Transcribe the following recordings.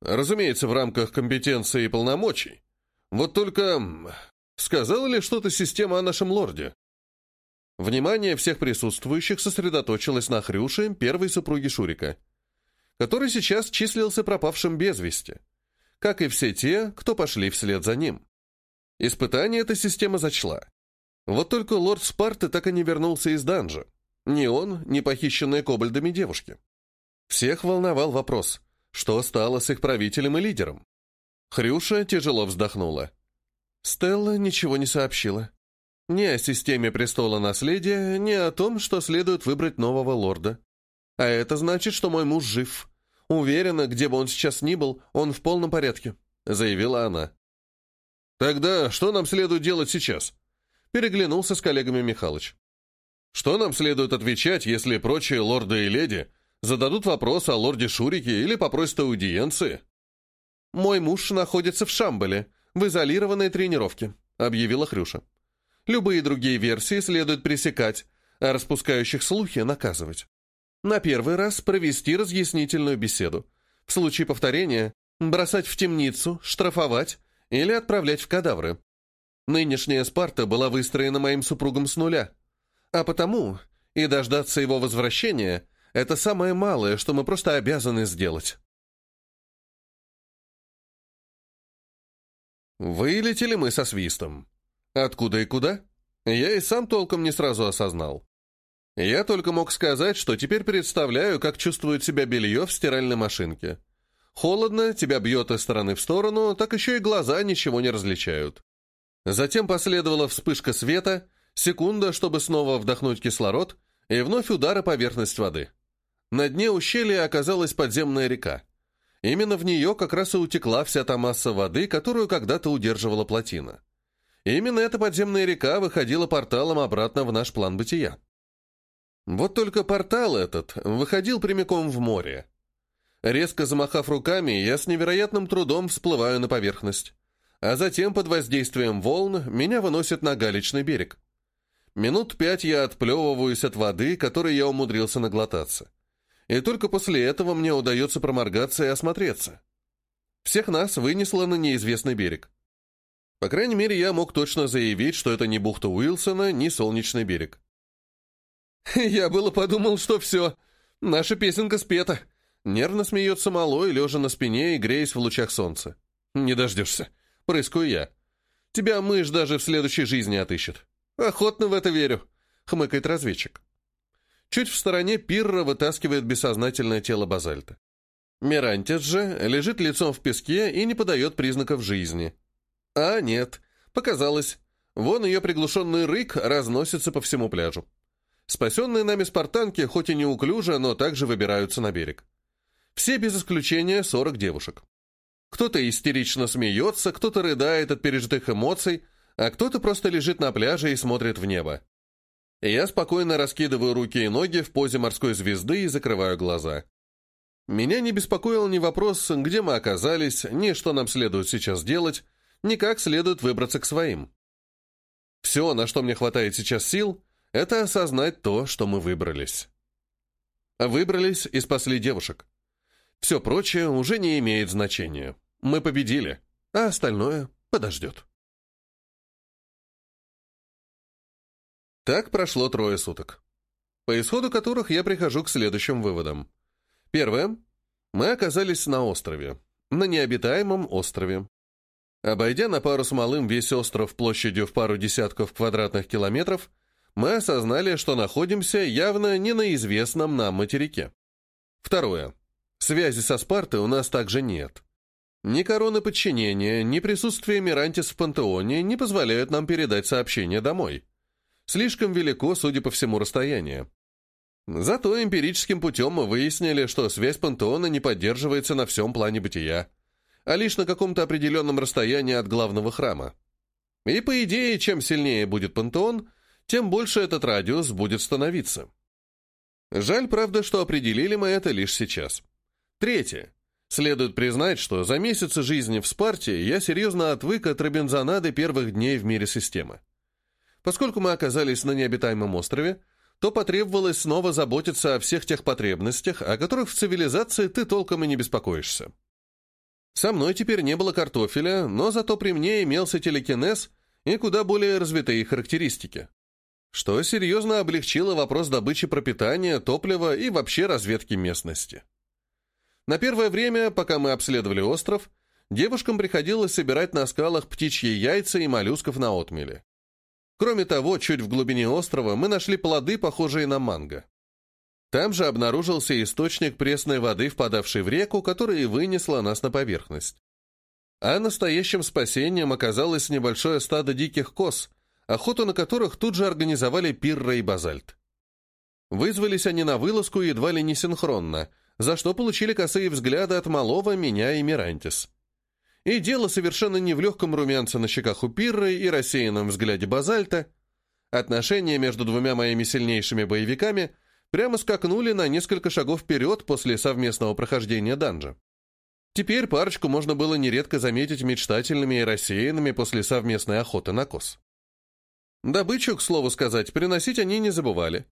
Разумеется, в рамках компетенции и полномочий. Вот только... Сказала ли что-то система о нашем лорде? Внимание всех присутствующих сосредоточилось на Хрюше, первой супруге Шурика, который сейчас числился пропавшим без вести, как и все те, кто пошли вслед за ним. Испытание эта система зачла. Вот только лорд Спарты так и не вернулся из данжа. Ни он, ни похищенные кобальдами девушки. Всех волновал вопрос, что стало с их правителем и лидером. Хрюша тяжело вздохнула. Стелла ничего не сообщила. Ни о системе престола наследия, ни о том, что следует выбрать нового лорда. А это значит, что мой муж жив. Уверена, где бы он сейчас ни был, он в полном порядке», — заявила она. «Тогда что нам следует делать сейчас?» Переглянулся с коллегами Михалыч. «Что нам следует отвечать, если прочие лорды и леди зададут вопрос о лорде Шурике или попросят аудиенции?» «Мой муж находится в Шамбале, в изолированной тренировке», — объявила Хрюша. Любые другие версии следует пресекать, а распускающих слухи наказывать. На первый раз провести разъяснительную беседу. В случае повторения бросать в темницу, штрафовать или отправлять в кадавры. Нынешняя Спарта была выстроена моим супругом с нуля. А потому и дождаться его возвращения — это самое малое, что мы просто обязаны сделать. Вылетели мы со свистом. Откуда и куда? Я и сам толком не сразу осознал. Я только мог сказать, что теперь представляю, как чувствует себя белье в стиральной машинке. Холодно, тебя бьет из стороны в сторону, так еще и глаза ничего не различают. Затем последовала вспышка света, секунда, чтобы снова вдохнуть кислород, и вновь удар о поверхность воды. На дне ущелья оказалась подземная река. Именно в нее как раз и утекла вся та масса воды, которую когда-то удерживала плотина. Именно эта подземная река выходила порталом обратно в наш план бытия. Вот только портал этот выходил прямиком в море. Резко замахав руками, я с невероятным трудом всплываю на поверхность. А затем, под воздействием волн, меня выносят на галечный берег. Минут пять я отплевываюсь от воды, которой я умудрился наглотаться. И только после этого мне удается проморгаться и осмотреться. Всех нас вынесло на неизвестный берег. По крайней мере, я мог точно заявить, что это не бухта Уилсона, не Солнечный берег. «Я было подумал, что все, наша песенка спета», Нервно смеется малой, лежа на спине и греясь в лучах солнца. «Не дождешься», — прыскаю я. «Тебя мышь даже в следующей жизни отыщет». «Охотно в это верю», — хмыкает разведчик. Чуть в стороне Пирра вытаскивает бессознательное тело базальта. Мирантис же лежит лицом в песке и не подает признаков жизни. А нет, показалось. Вон ее приглушенный рык разносится по всему пляжу. Спасенные нами спартанки, хоть и неуклюже, но также выбираются на берег. Все без исключения 40 девушек. Кто-то истерично смеется, кто-то рыдает от пережитых эмоций, а кто-то просто лежит на пляже и смотрит в небо. Я спокойно раскидываю руки и ноги в позе морской звезды и закрываю глаза. Меня не беспокоил ни вопрос, где мы оказались, ни что нам следует сейчас делать, никак следует выбраться к своим. Все, на что мне хватает сейчас сил, это осознать то, что мы выбрались. Выбрались и спасли девушек. Все прочее уже не имеет значения. Мы победили, а остальное подождет. Так прошло трое суток, по исходу которых я прихожу к следующим выводам. Первое. Мы оказались на острове, на необитаемом острове. Обойдя на пару с малым весь остров площадью в пару десятков квадратных километров, мы осознали, что находимся явно не на известном нам материке. Второе. Связи со Спартой у нас также нет. Ни короны подчинения, ни присутствие Мирантис в пантеоне не позволяют нам передать сообщение домой. Слишком велико, судя по всему, расстояние. Зато эмпирическим путем мы выяснили, что связь пантеона не поддерживается на всем плане бытия а лишь на каком-то определенном расстоянии от главного храма. И, по идее, чем сильнее будет пантеон, тем больше этот радиус будет становиться. Жаль, правда, что определили мы это лишь сейчас. Третье. Следует признать, что за месяцы жизни в Спарте я серьезно отвык от робинзонады первых дней в мире системы. Поскольку мы оказались на необитаемом острове, то потребовалось снова заботиться о всех тех потребностях, о которых в цивилизации ты толком и не беспокоишься. Со мной теперь не было картофеля, но зато при мне имелся телекинез и куда более развитые характеристики, что серьезно облегчило вопрос добычи пропитания, топлива и вообще разведки местности. На первое время, пока мы обследовали остров, девушкам приходилось собирать на скалах птичьи яйца и моллюсков на отмеле. Кроме того, чуть в глубине острова мы нашли плоды, похожие на манго. Там же обнаружился источник пресной воды, впадавший в реку, которая и вынесла нас на поверхность. А настоящим спасением оказалось небольшое стадо диких коз, охоту на которых тут же организовали Пирра и Базальт. Вызвались они на вылазку едва ли не синхронно, за что получили косые взгляды от Малова, меня и Мирантис. И дело совершенно не в легком румянце на щеках у Пирры и рассеянном взгляде Базальта. Отношения между двумя моими сильнейшими боевиками прямо скакнули на несколько шагов вперед после совместного прохождения данжа. Теперь парочку можно было нередко заметить мечтательными и рассеянными после совместной охоты на коз. Добычу, к слову сказать, приносить они не забывали.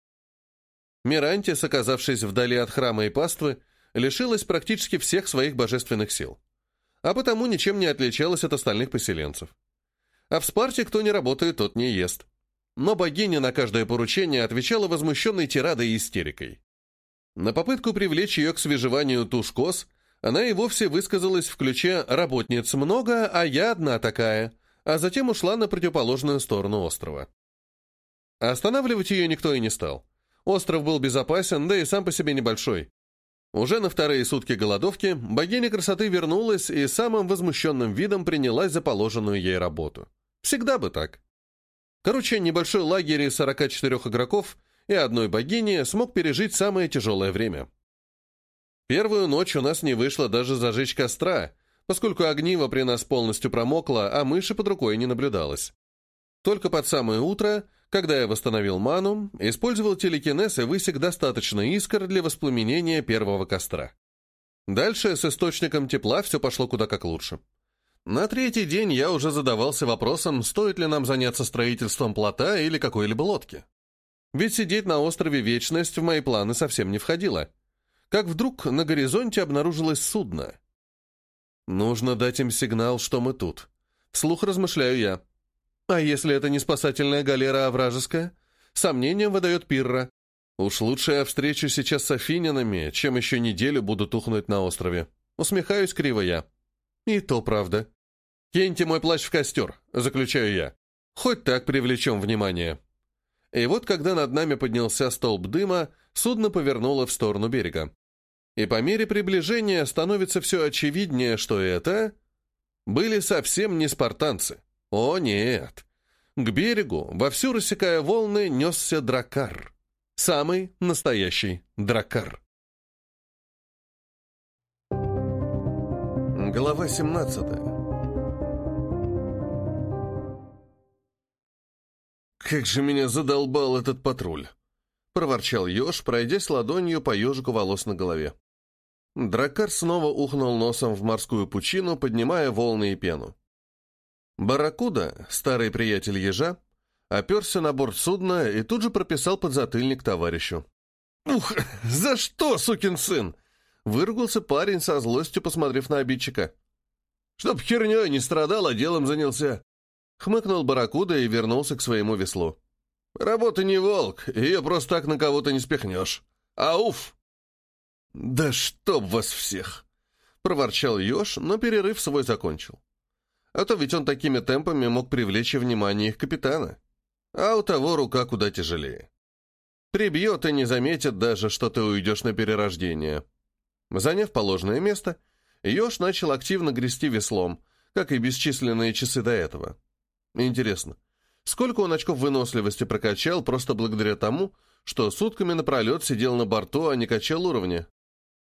Мирантис, оказавшись вдали от храма и паствы, лишилась практически всех своих божественных сил, а потому ничем не отличалась от остальных поселенцев. А в Спарте кто не работает, тот не ест но богиня на каждое поручение отвечала возмущенной тирадой и истерикой. На попытку привлечь ее к свежеванию тушкос она и вовсе высказалась в ключе «работниц много, а я одна такая», а затем ушла на противоположную сторону острова. Останавливать ее никто и не стал. Остров был безопасен, да и сам по себе небольшой. Уже на вторые сутки голодовки богиня красоты вернулась и самым возмущенным видом принялась за положенную ей работу. Всегда бы так. Короче, небольшой лагерь из 44 игроков и одной богини смог пережить самое тяжелое время. Первую ночь у нас не вышло даже зажечь костра, поскольку огниво при нас полностью промокло, а мыши под рукой не наблюдалось. Только под самое утро, когда я восстановил ману, использовал телекинез и высек достаточно искр для воспламенения первого костра. Дальше с источником тепла все пошло куда как лучше. На третий день я уже задавался вопросом, стоит ли нам заняться строительством плота или какой-либо лодки. Ведь сидеть на острове Вечность в мои планы совсем не входило. Как вдруг на горизонте обнаружилось судно. Нужно дать им сигнал, что мы тут. Вслух размышляю я. А если это не спасательная галера, а вражеская? Сомнением выдает Пирра. Уж лучше я встречу сейчас с афинянами, чем еще неделю буду тухнуть на острове. Усмехаюсь криво я. И то правда. «Киньте мой плащ в костер», — заключаю я. «Хоть так привлечем внимание». И вот когда над нами поднялся столб дыма, судно повернуло в сторону берега. И по мере приближения становится все очевиднее, что это... Были совсем не спартанцы. О, нет. К берегу, вовсю рассекая волны, несся дракар. Самый настоящий дракар. Глава семнадцатая. «Как же меня задолбал этот патруль!» — проворчал еж, пройдясь ладонью по ежику волос на голове. Дракар снова ухнул носом в морскую пучину, поднимая волны и пену. Барракуда, старый приятель ежа, оперся на борт судна и тут же прописал подзатыльник товарищу. «Ух, за что, сукин сын?» — выругался парень со злостью, посмотрев на обидчика. «Чтоб херней не страдал, а делом занялся. Хмыкнул Барракуда и вернулся к своему веслу. «Работа не волк, ее просто так на кого-то не спихнешь. Ауф!» «Да чтоб вас всех!» — проворчал Ёж, но перерыв свой закончил. А то ведь он такими темпами мог привлечь внимание их капитана. А у того рука куда тяжелее. Прибьет и не заметит даже, что ты уйдешь на перерождение. Заняв положенное место, Ёж начал активно грести веслом, как и бесчисленные часы до этого. Интересно, сколько он очков выносливости прокачал просто благодаря тому, что сутками напролет сидел на борту, а не качал уровня?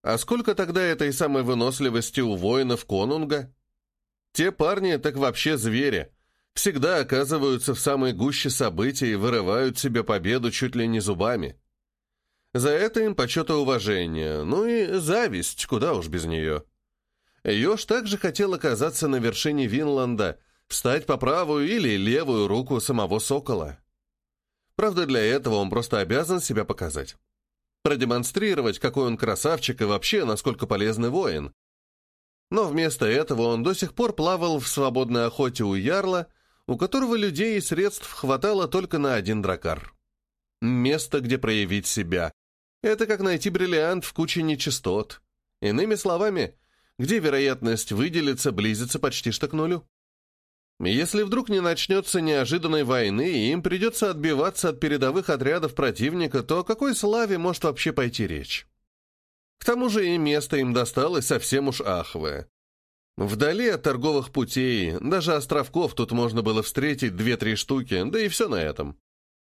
А сколько тогда этой самой выносливости у воинов Конунга? Те парни так вообще звери. Всегда оказываются в самой гуще событий и вырывают себе победу чуть ли не зубами. За это им почет и уважение, ну и зависть, куда уж без нее. Ёж также хотел оказаться на вершине Винланда — встать по правую или левую руку самого сокола. Правда, для этого он просто обязан себя показать. Продемонстрировать, какой он красавчик и вообще, насколько полезный воин. Но вместо этого он до сих пор плавал в свободной охоте у Ярла, у которого людей и средств хватало только на один дракар. Место, где проявить себя. Это как найти бриллиант в куче нечистот. Иными словами, где вероятность выделиться близится почти что к нулю. Если вдруг не начнется неожиданной войны, и им придется отбиваться от передовых отрядов противника, то о какой славе может вообще пойти речь? К тому же и место им досталось совсем уж аховое. Вдали от торговых путей, даже островков тут можно было встретить две-три штуки, да и все на этом.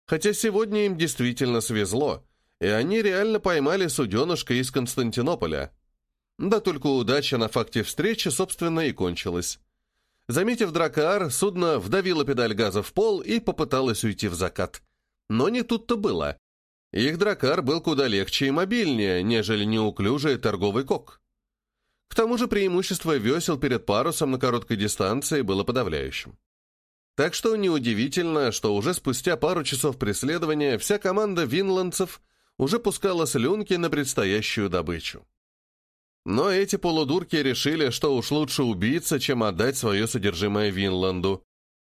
Хотя сегодня им действительно свезло, и они реально поймали суденышко из Константинополя. Да только удача на факте встречи, собственно, и кончилась. Заметив дракар, судно вдавило педаль газа в пол и попыталось уйти в закат. Но не тут-то было. Их дракар был куда легче и мобильнее, нежели неуклюжий торговый кок. К тому же преимущество весел перед парусом на короткой дистанции было подавляющим. Так что неудивительно, что уже спустя пару часов преследования вся команда винландцев уже пускала слюнки на предстоящую добычу. Но эти полудурки решили, что уж лучше убиться, чем отдать свое содержимое Винланду.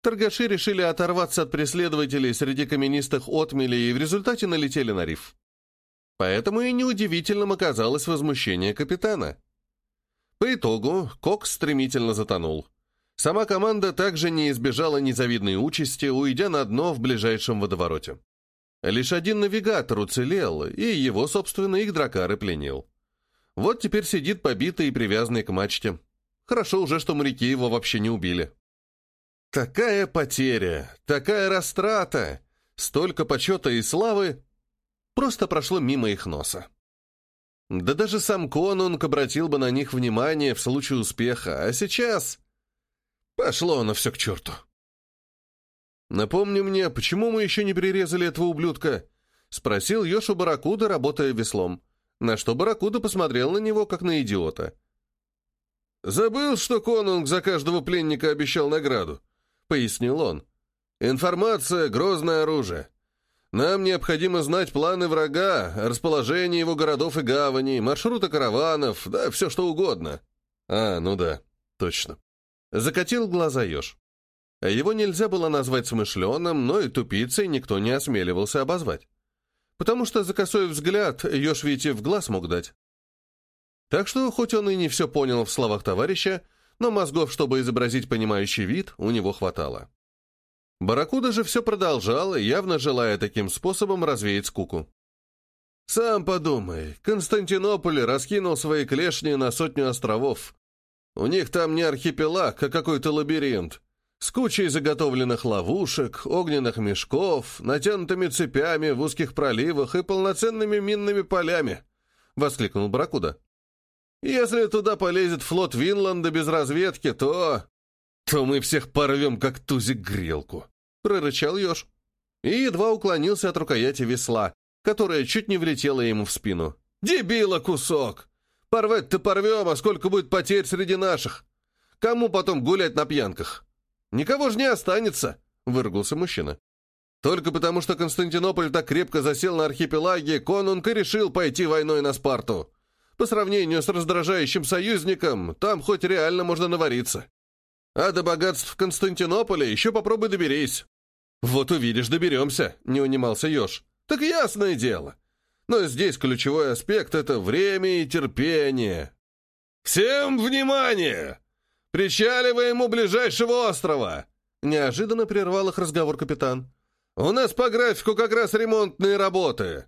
Торгаши решили оторваться от преследователей среди каменистых отмелей и в результате налетели на риф. Поэтому и неудивительным оказалось возмущение капитана. По итогу Кокс стремительно затонул. Сама команда также не избежала незавидной участи, уйдя на дно в ближайшем водовороте. Лишь один навигатор уцелел, и его, собственно, их дракары пленил. Вот теперь сидит побитый и привязанный к мачте. Хорошо уже, что моряки его вообще не убили. Такая потеря, такая растрата, столько почета и славы просто прошло мимо их носа. Да даже сам Конунг обратил бы на них внимание в случае успеха, а сейчас... Пошло оно все к черту. «Напомни мне, почему мы еще не перерезали этого ублюдка?» — спросил Йошу Баракуда, работая веслом. На что Баракуда посмотрел на него, как на идиота. «Забыл, что конунг за каждого пленника обещал награду», — пояснил он. «Информация — грозное оружие. Нам необходимо знать планы врага, расположение его городов и гаваней, маршруты караванов, да все что угодно». «А, ну да, точно». Закатил глаза еж. Его нельзя было назвать смышленым, но и тупицей никто не осмеливался обозвать потому что за косой взгляд Ёж ведь и в глаз мог дать. Так что, хоть он и не все понял в словах товарища, но мозгов, чтобы изобразить понимающий вид, у него хватало. Баракуда же все продолжал, явно желая таким способом развеять скуку. «Сам подумай, Константинополь раскинул свои клешни на сотню островов. У них там не архипелаг, а какой-то лабиринт с кучей заготовленных ловушек, огненных мешков, натянутыми цепями в узких проливах и полноценными минными полями», — воскликнул Бракуда. «Если туда полезет флот Винланда без разведки, то... то мы всех порвем, как тузик грелку», — прорычал еж. И едва уклонился от рукояти весла, которая чуть не влетела ему в спину. «Дебила кусок! Порвать-то порвем, а сколько будет потерь среди наших? Кому потом гулять на пьянках?» «Никого же не останется!» — выругался мужчина. «Только потому, что Константинополь так крепко засел на архипелаге, конунг и решил пойти войной на Спарту. По сравнению с раздражающим союзником, там хоть реально можно навариться. А до богатств Константинополя еще попробуй доберись». «Вот увидишь, доберемся», — не унимался Ёж. «Так ясное дело. Но здесь ключевой аспект — это время и терпение». «Всем внимание!» «Причаливаем у ближайшего острова!» Неожиданно прервал их разговор капитан. «У нас по графику как раз ремонтные работы.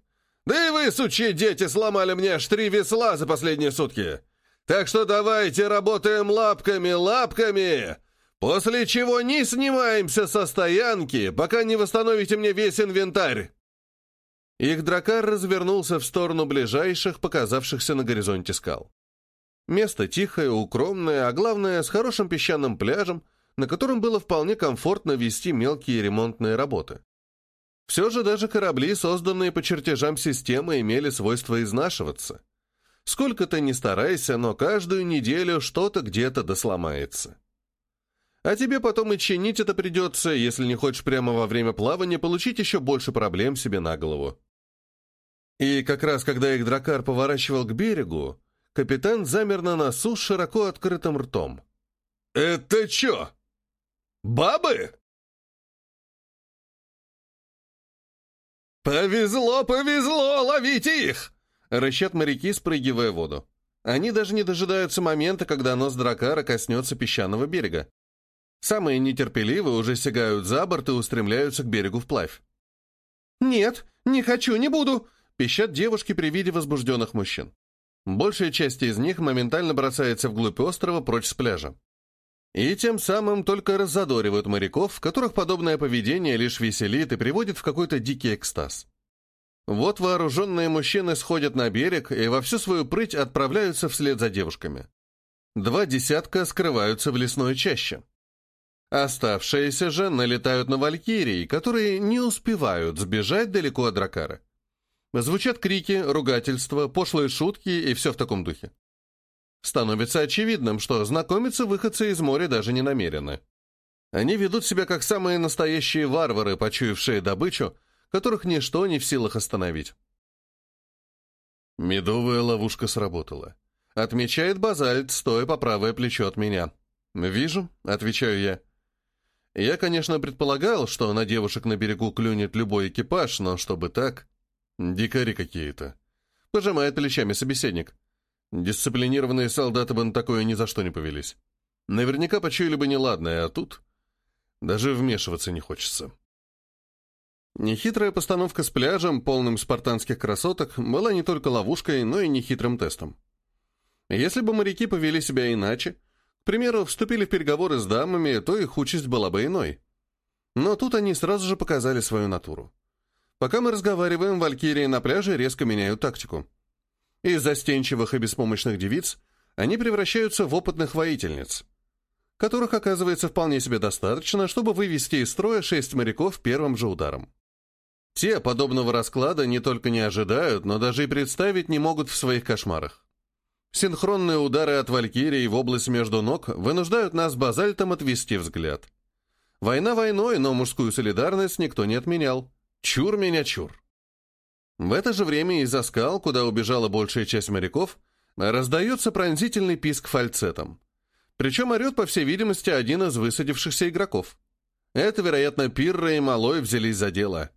Да и вы, сучьи дети, сломали мне аж три весла за последние сутки. Так что давайте работаем лапками, лапками!» После чего не снимаемся со стоянки, пока не восстановите мне весь инвентарь. Их дракар развернулся в сторону ближайших, показавшихся на горизонте скал. Место тихое, укромное, а главное, с хорошим песчаным пляжем, на котором было вполне комфортно вести мелкие ремонтные работы. Все же даже корабли, созданные по чертежам системы, имели свойство изнашиваться. Сколько ты ни старайся, но каждую неделю что-то где-то досломается. А тебе потом и чинить это придется, если не хочешь прямо во время плавания получить еще больше проблем себе на голову. И как раз когда их дракар поворачивал к берегу, капитан замер на носу с широко открытым ртом. «Это чё? Бабы?» «Повезло, повезло! Ловите их!» — рычат моряки, спрыгивая в воду. Они даже не дожидаются момента, когда нос дракара коснется песчаного берега. Самые нетерпеливые уже сигают за борт и устремляются к берегу вплавь. «Нет, не хочу, не буду!» — пищат девушки при виде возбужденных мужчин. Большая часть из них моментально бросается вглубь острова прочь с пляжа. И тем самым только раззадоривают моряков, которых подобное поведение лишь веселит и приводит в какой-то дикий экстаз. Вот вооруженные мужчины сходят на берег и во всю свою прыть отправляются вслед за девушками. Два десятка скрываются в лесной чаще. Оставшиеся же налетают на валькирии, которые не успевают сбежать далеко от дракара. Звучат крики, ругательства, пошлые шутки и все в таком духе. Становится очевидным, что знакомиться выходцы из моря даже не намерены. Они ведут себя как самые настоящие варвары, почуявшие добычу, которых ничто не в силах остановить. Медовая ловушка сработала. Отмечает базальт, стоя по правое плечо от меня. «Вижу», — отвечаю я. Я, конечно, предполагал, что на девушек на берегу клюнет любой экипаж, но чтобы так... Дикари какие-то. Пожимает плечами собеседник. Дисциплинированные солдаты бы на такое ни за что не повелись. Наверняка почуяли бы неладное, а тут... Даже вмешиваться не хочется. Нехитрая постановка с пляжем, полным спартанских красоток, была не только ловушкой, но и нехитрым тестом. Если бы моряки повели себя иначе, к примеру, вступили в переговоры с дамами, то их участь была бы иной. Но тут они сразу же показали свою натуру. Пока мы разговариваем, валькирии на пляже резко меняют тактику. Из застенчивых и беспомощных девиц они превращаются в опытных воительниц, которых оказывается вполне себе достаточно, чтобы вывести из строя шесть моряков первым же ударом. Те подобного расклада не только не ожидают, но даже и представить не могут в своих кошмарах. Синхронные удары от Валькирии в область между ног вынуждают нас базальтом отвести взгляд. Война войной, но мужскую солидарность никто не отменял. Чур меня чур. В это же время из-за скал, куда убежала большая часть моряков, раздается пронзительный писк фальцетом. Причем орет, по всей видимости, один из высадившихся игроков. Это, вероятно, Пирра и Малой взялись за дело.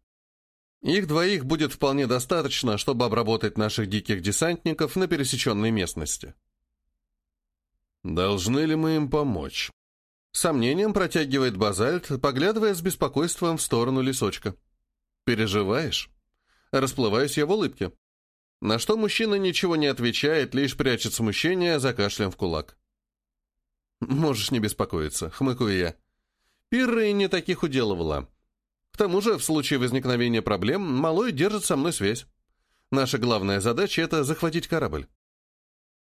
Их двоих будет вполне достаточно, чтобы обработать наших диких десантников на пересеченной местности. Должны ли мы им помочь? Сомнением протягивает базальт, поглядывая с беспокойством в сторону лесочка. «Переживаешь?» Расплываюсь я в улыбке. На что мужчина ничего не отвечает, лишь прячет смущение за кашлем в кулак. «Можешь не беспокоиться», — хмыкаю я. Пирра и не таких уделывала. К тому же, в случае возникновения проблем, Малой держит со мной связь. Наша главная задача — это захватить корабль.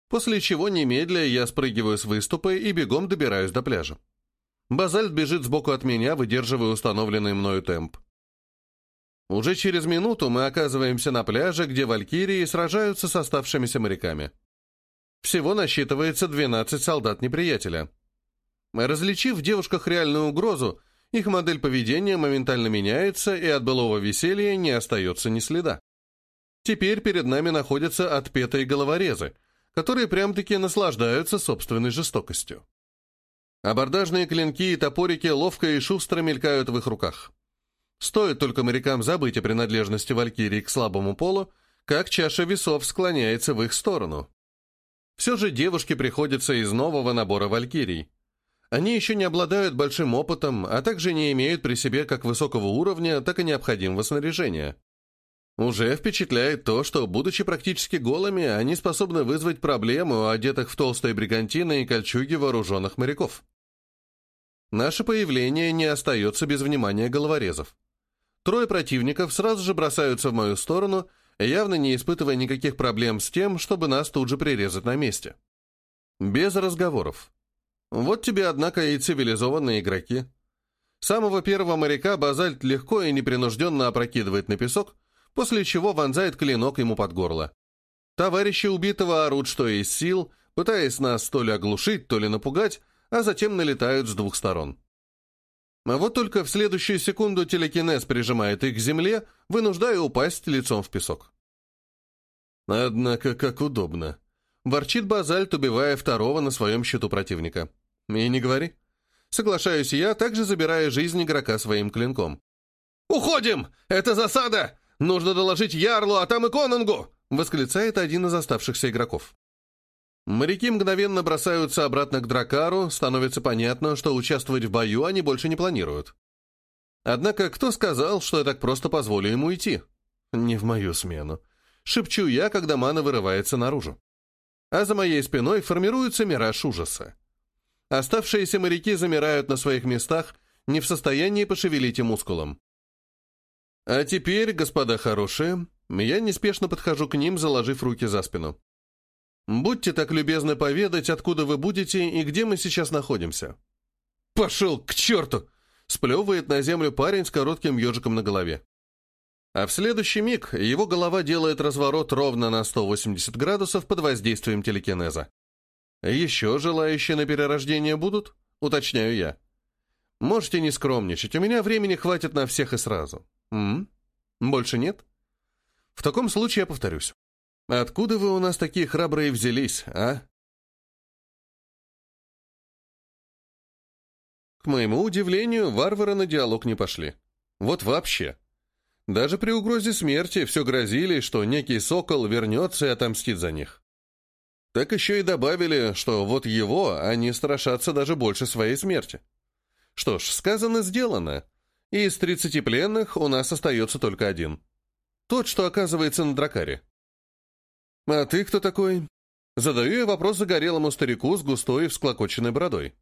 После чего немедля я спрыгиваю с выступа и бегом добираюсь до пляжа. Базальт бежит сбоку от меня, выдерживая установленный мною темп. Уже через минуту мы оказываемся на пляже, где валькирии сражаются с оставшимися моряками. Всего насчитывается 12 солдат неприятеля. Различив в девушках реальную угрозу, их модель поведения моментально меняется, и от былого веселья не остается ни следа. Теперь перед нами находятся отпетые головорезы, которые прям-таки наслаждаются собственной жестокостью. Абордажные клинки и топорики ловко и шустро мелькают в их руках. Стоит только морякам забыть о принадлежности Валькирии к слабому полу, как чаша весов склоняется в их сторону. Все же девушке приходится из нового набора Валькирий. Они еще не обладают большим опытом, а также не имеют при себе как высокого уровня, так и необходимого снаряжения. Уже впечатляет то, что, будучи практически голыми, они способны вызвать проблему одетых в толстые бригантины и кольчуги вооруженных моряков. Наше появление не остается без внимания головорезов. Трое противников сразу же бросаются в мою сторону, явно не испытывая никаких проблем с тем, чтобы нас тут же прирезать на месте. Без разговоров. Вот тебе, однако, и цивилизованные игроки. Самого первого моряка базальт легко и непринужденно опрокидывает на песок, после чего вонзает клинок ему под горло. Товарищи убитого орут, что из сил, пытаясь нас то ли оглушить, то ли напугать, а затем налетают с двух сторон. А вот только в следующую секунду телекинез прижимает их к земле, вынуждая упасть лицом в песок. Однако, как удобно. ворчит базальт, убивая второго на своем счету противника. И не говори. Соглашаюсь я, также забирая жизнь игрока своим клинком. «Уходим! Это засада! Нужно доложить Ярлу, а там и Конунгу!» восклицает один из оставшихся игроков. Моряки мгновенно бросаются обратно к Дракару, становится понятно, что участвовать в бою они больше не планируют. Однако кто сказал, что я так просто позволю ему идти? Не в мою смену. Шепчу я, когда мана вырывается наружу. А за моей спиной формируется мираж ужаса. Оставшиеся моряки замирают на своих местах, не в состоянии пошевелить и мускулом. А теперь, господа хорошие, я неспешно подхожу к ним, заложив руки за спину. Будьте так любезны поведать, откуда вы будете и где мы сейчас находимся. «Пошел к черту!» — сплевывает на землю парень с коротким ежиком на голове. А в следующий миг его голова делает разворот ровно на 180 градусов под воздействием телекинеза. «Еще желающие на перерождение будут?» — уточняю я. «Можете не скромничать, у меня времени хватит на всех и сразу». «М? Больше нет?» «В таком случае я повторюсь. Откуда вы у нас такие храбрые взялись, а?» К моему удивлению, варвары на диалог не пошли. Вот вообще. Даже при угрозе смерти все грозили, что некий сокол вернется и отомстит за них. Так еще и добавили, что вот его они страшатся даже больше своей смерти. Что ж, сказано, сделано. И из 30 пленных у нас остается только один. Тот, что оказывается на дракаре. «А ты кто такой?» Задаю я вопрос загорелому старику с густой всклокоченной бородой.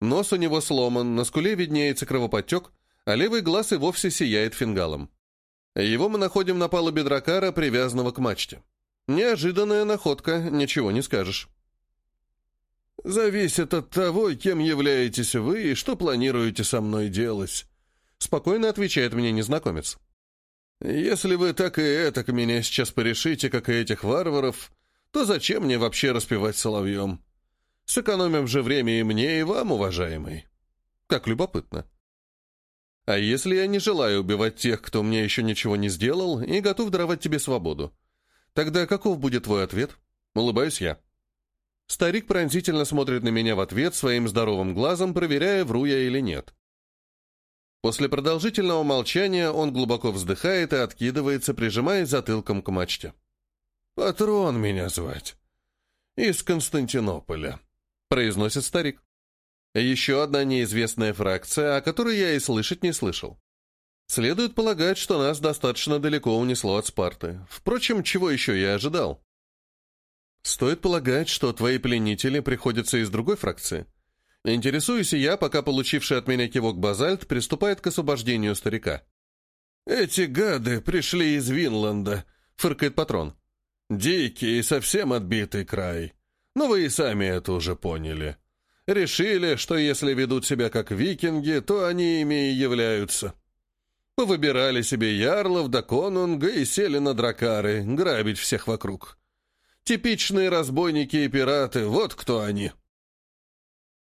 Нос у него сломан, на скуле виднеется кровоподтек, а левый глаз и вовсе сияет фингалом. Его мы находим на палубе дракара, привязанного к мачте. Неожиданная находка, ничего не скажешь. «Зависит от того, кем являетесь вы и что планируете со мной делать», — спокойно отвечает мне незнакомец. «Если вы так и это к меня сейчас порешите, как и этих варваров, то зачем мне вообще распевать соловьем? Сэкономим же время и мне, и вам, уважаемый». Как любопытно. А если я не желаю убивать тех, кто мне еще ничего не сделал, и готов даровать тебе свободу? Тогда каков будет твой ответ? Улыбаюсь я. Старик пронзительно смотрит на меня в ответ своим здоровым глазом, проверяя, вру я или нет. После продолжительного молчания он глубоко вздыхает и откидывается, прижимаясь затылком к мачте. «Патрон меня звать. Из Константинополя», — произносит старик. Еще одна неизвестная фракция, о которой я и слышать не слышал. Следует полагать, что нас достаточно далеко унесло от Спарты. Впрочем, чего еще я ожидал? Стоит полагать, что твои пленители приходятся из другой фракции. Интересуюсь я, пока получивший от меня кивок базальт приступает к освобождению старика. «Эти гады пришли из Винланда», — фыркает патрон. «Дикий и совсем отбитый край. Но вы и сами это уже поняли. Решили, что если ведут себя как викинги, то они ими и являются». Повыбирали себе ярлов до конунга и сели на дракары, грабить всех вокруг. Типичные разбойники и пираты, вот кто они.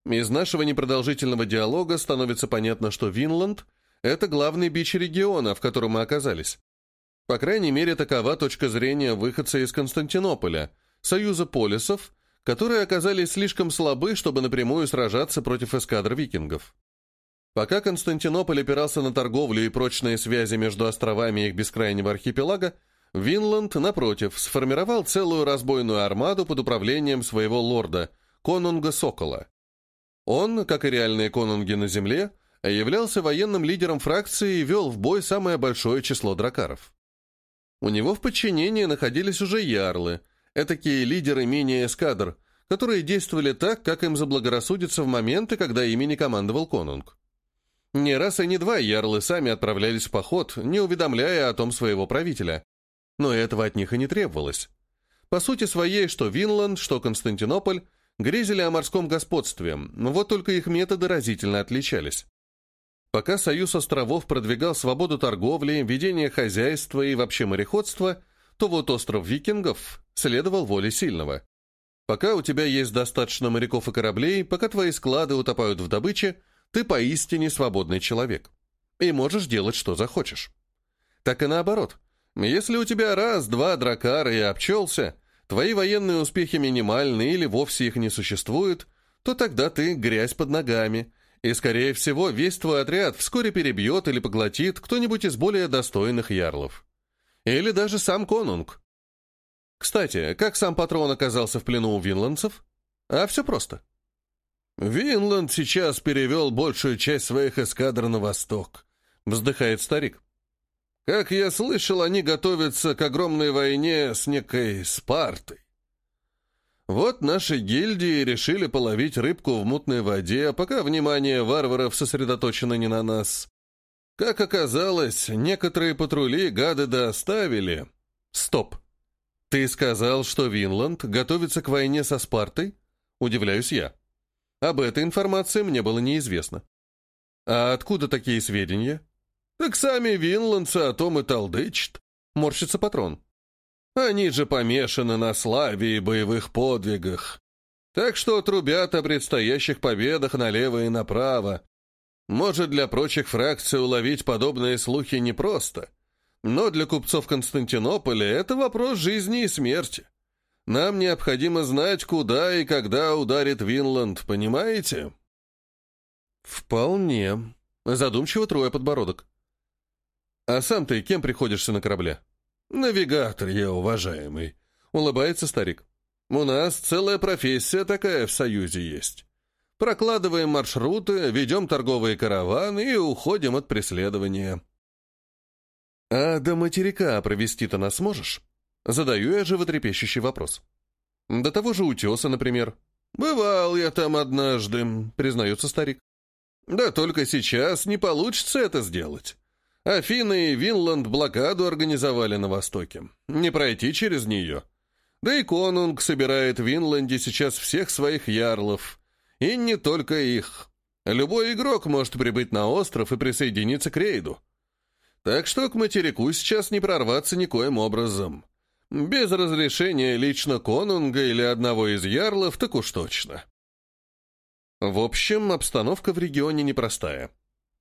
Из нашего непродолжительного диалога становится понятно, что Винланд — это главный бич региона, в котором мы оказались. По крайней мере, такова точка зрения выходца из Константинополя, союза полисов, которые оказались слишком слабы, чтобы напрямую сражаться против эскадр викингов. Пока Константинополь опирался на торговлю и прочные связи между островами их бескрайнего архипелага, Винланд, напротив, сформировал целую разбойную армаду под управлением своего лорда, конунга Сокола. Он, как и реальные конунги на земле, являлся военным лидером фракции и вел в бой самое большое число дракаров. У него в подчинении находились уже ярлы, этакие лидеры мини-эскадр, которые действовали так, как им заблагорассудится в моменты, когда ими не командовал конунг. Не раз и не два ярлы сами отправлялись в поход, не уведомляя о том своего правителя. Но этого от них и не требовалось. По сути своей, что Винланд, что Константинополь грезили о морском господстве, вот только их методы разительно отличались. Пока Союз островов продвигал свободу торговли, ведение хозяйства и вообще мореходства, то вот остров викингов следовал воле сильного. Пока у тебя есть достаточно моряков и кораблей, пока твои склады утопают в добыче, ты поистине свободный человек. И можешь делать, что захочешь. Так и наоборот. Если у тебя раз-два дракара и обчелся, твои военные успехи минимальны или вовсе их не существует, то тогда ты грязь под ногами, и, скорее всего, весь твой отряд вскоре перебьет или поглотит кто-нибудь из более достойных ярлов. Или даже сам конунг. Кстати, как сам патрон оказался в плену у винландцев? А все просто. «Винланд сейчас перевел большую часть своих эскадр на восток», — вздыхает старик. «Как я слышал, они готовятся к огромной войне с некой Спартой. Вот наши гильдии решили половить рыбку в мутной воде, пока внимание варваров сосредоточено не на нас. Как оказалось, некоторые патрули гады доставили. Стоп. Ты сказал, что Винланд готовится к войне со Спартой? Удивляюсь я. Об этой информации мне было неизвестно. А откуда такие сведения? Так сами винландцы о том и толдычат. Морщится патрон. Они же помешаны на славе и боевых подвигах. Так что трубят о предстоящих победах налево и направо. Может, для прочих фракций уловить подобные слухи непросто, но для купцов Константинополя это вопрос жизни и смерти. Нам необходимо знать, куда и когда ударит Винланд, понимаете? Вполне. Задумчиво трое подбородок. А сам ты кем приходишься на корабле? «Навигатор я, уважаемый», — улыбается старик. «У нас целая профессия такая в Союзе есть. Прокладываем маршруты, ведем торговые караваны и уходим от преследования». «А до материка провести-то нас сможешь?» Задаю я животрепещущий вопрос. «До того же утеса, например». «Бывал я там однажды», — признается старик. «Да только сейчас не получится это сделать. Афины и Винланд блокаду организовали на Востоке. Не пройти через нее. Да и конунг собирает в Винланде сейчас всех своих ярлов. И не только их. Любой игрок может прибыть на остров и присоединиться к рейду. Так что к материку сейчас не прорваться никоим образом. Без разрешения лично конунга или одного из ярлов так уж точно. В общем, обстановка в регионе непростая.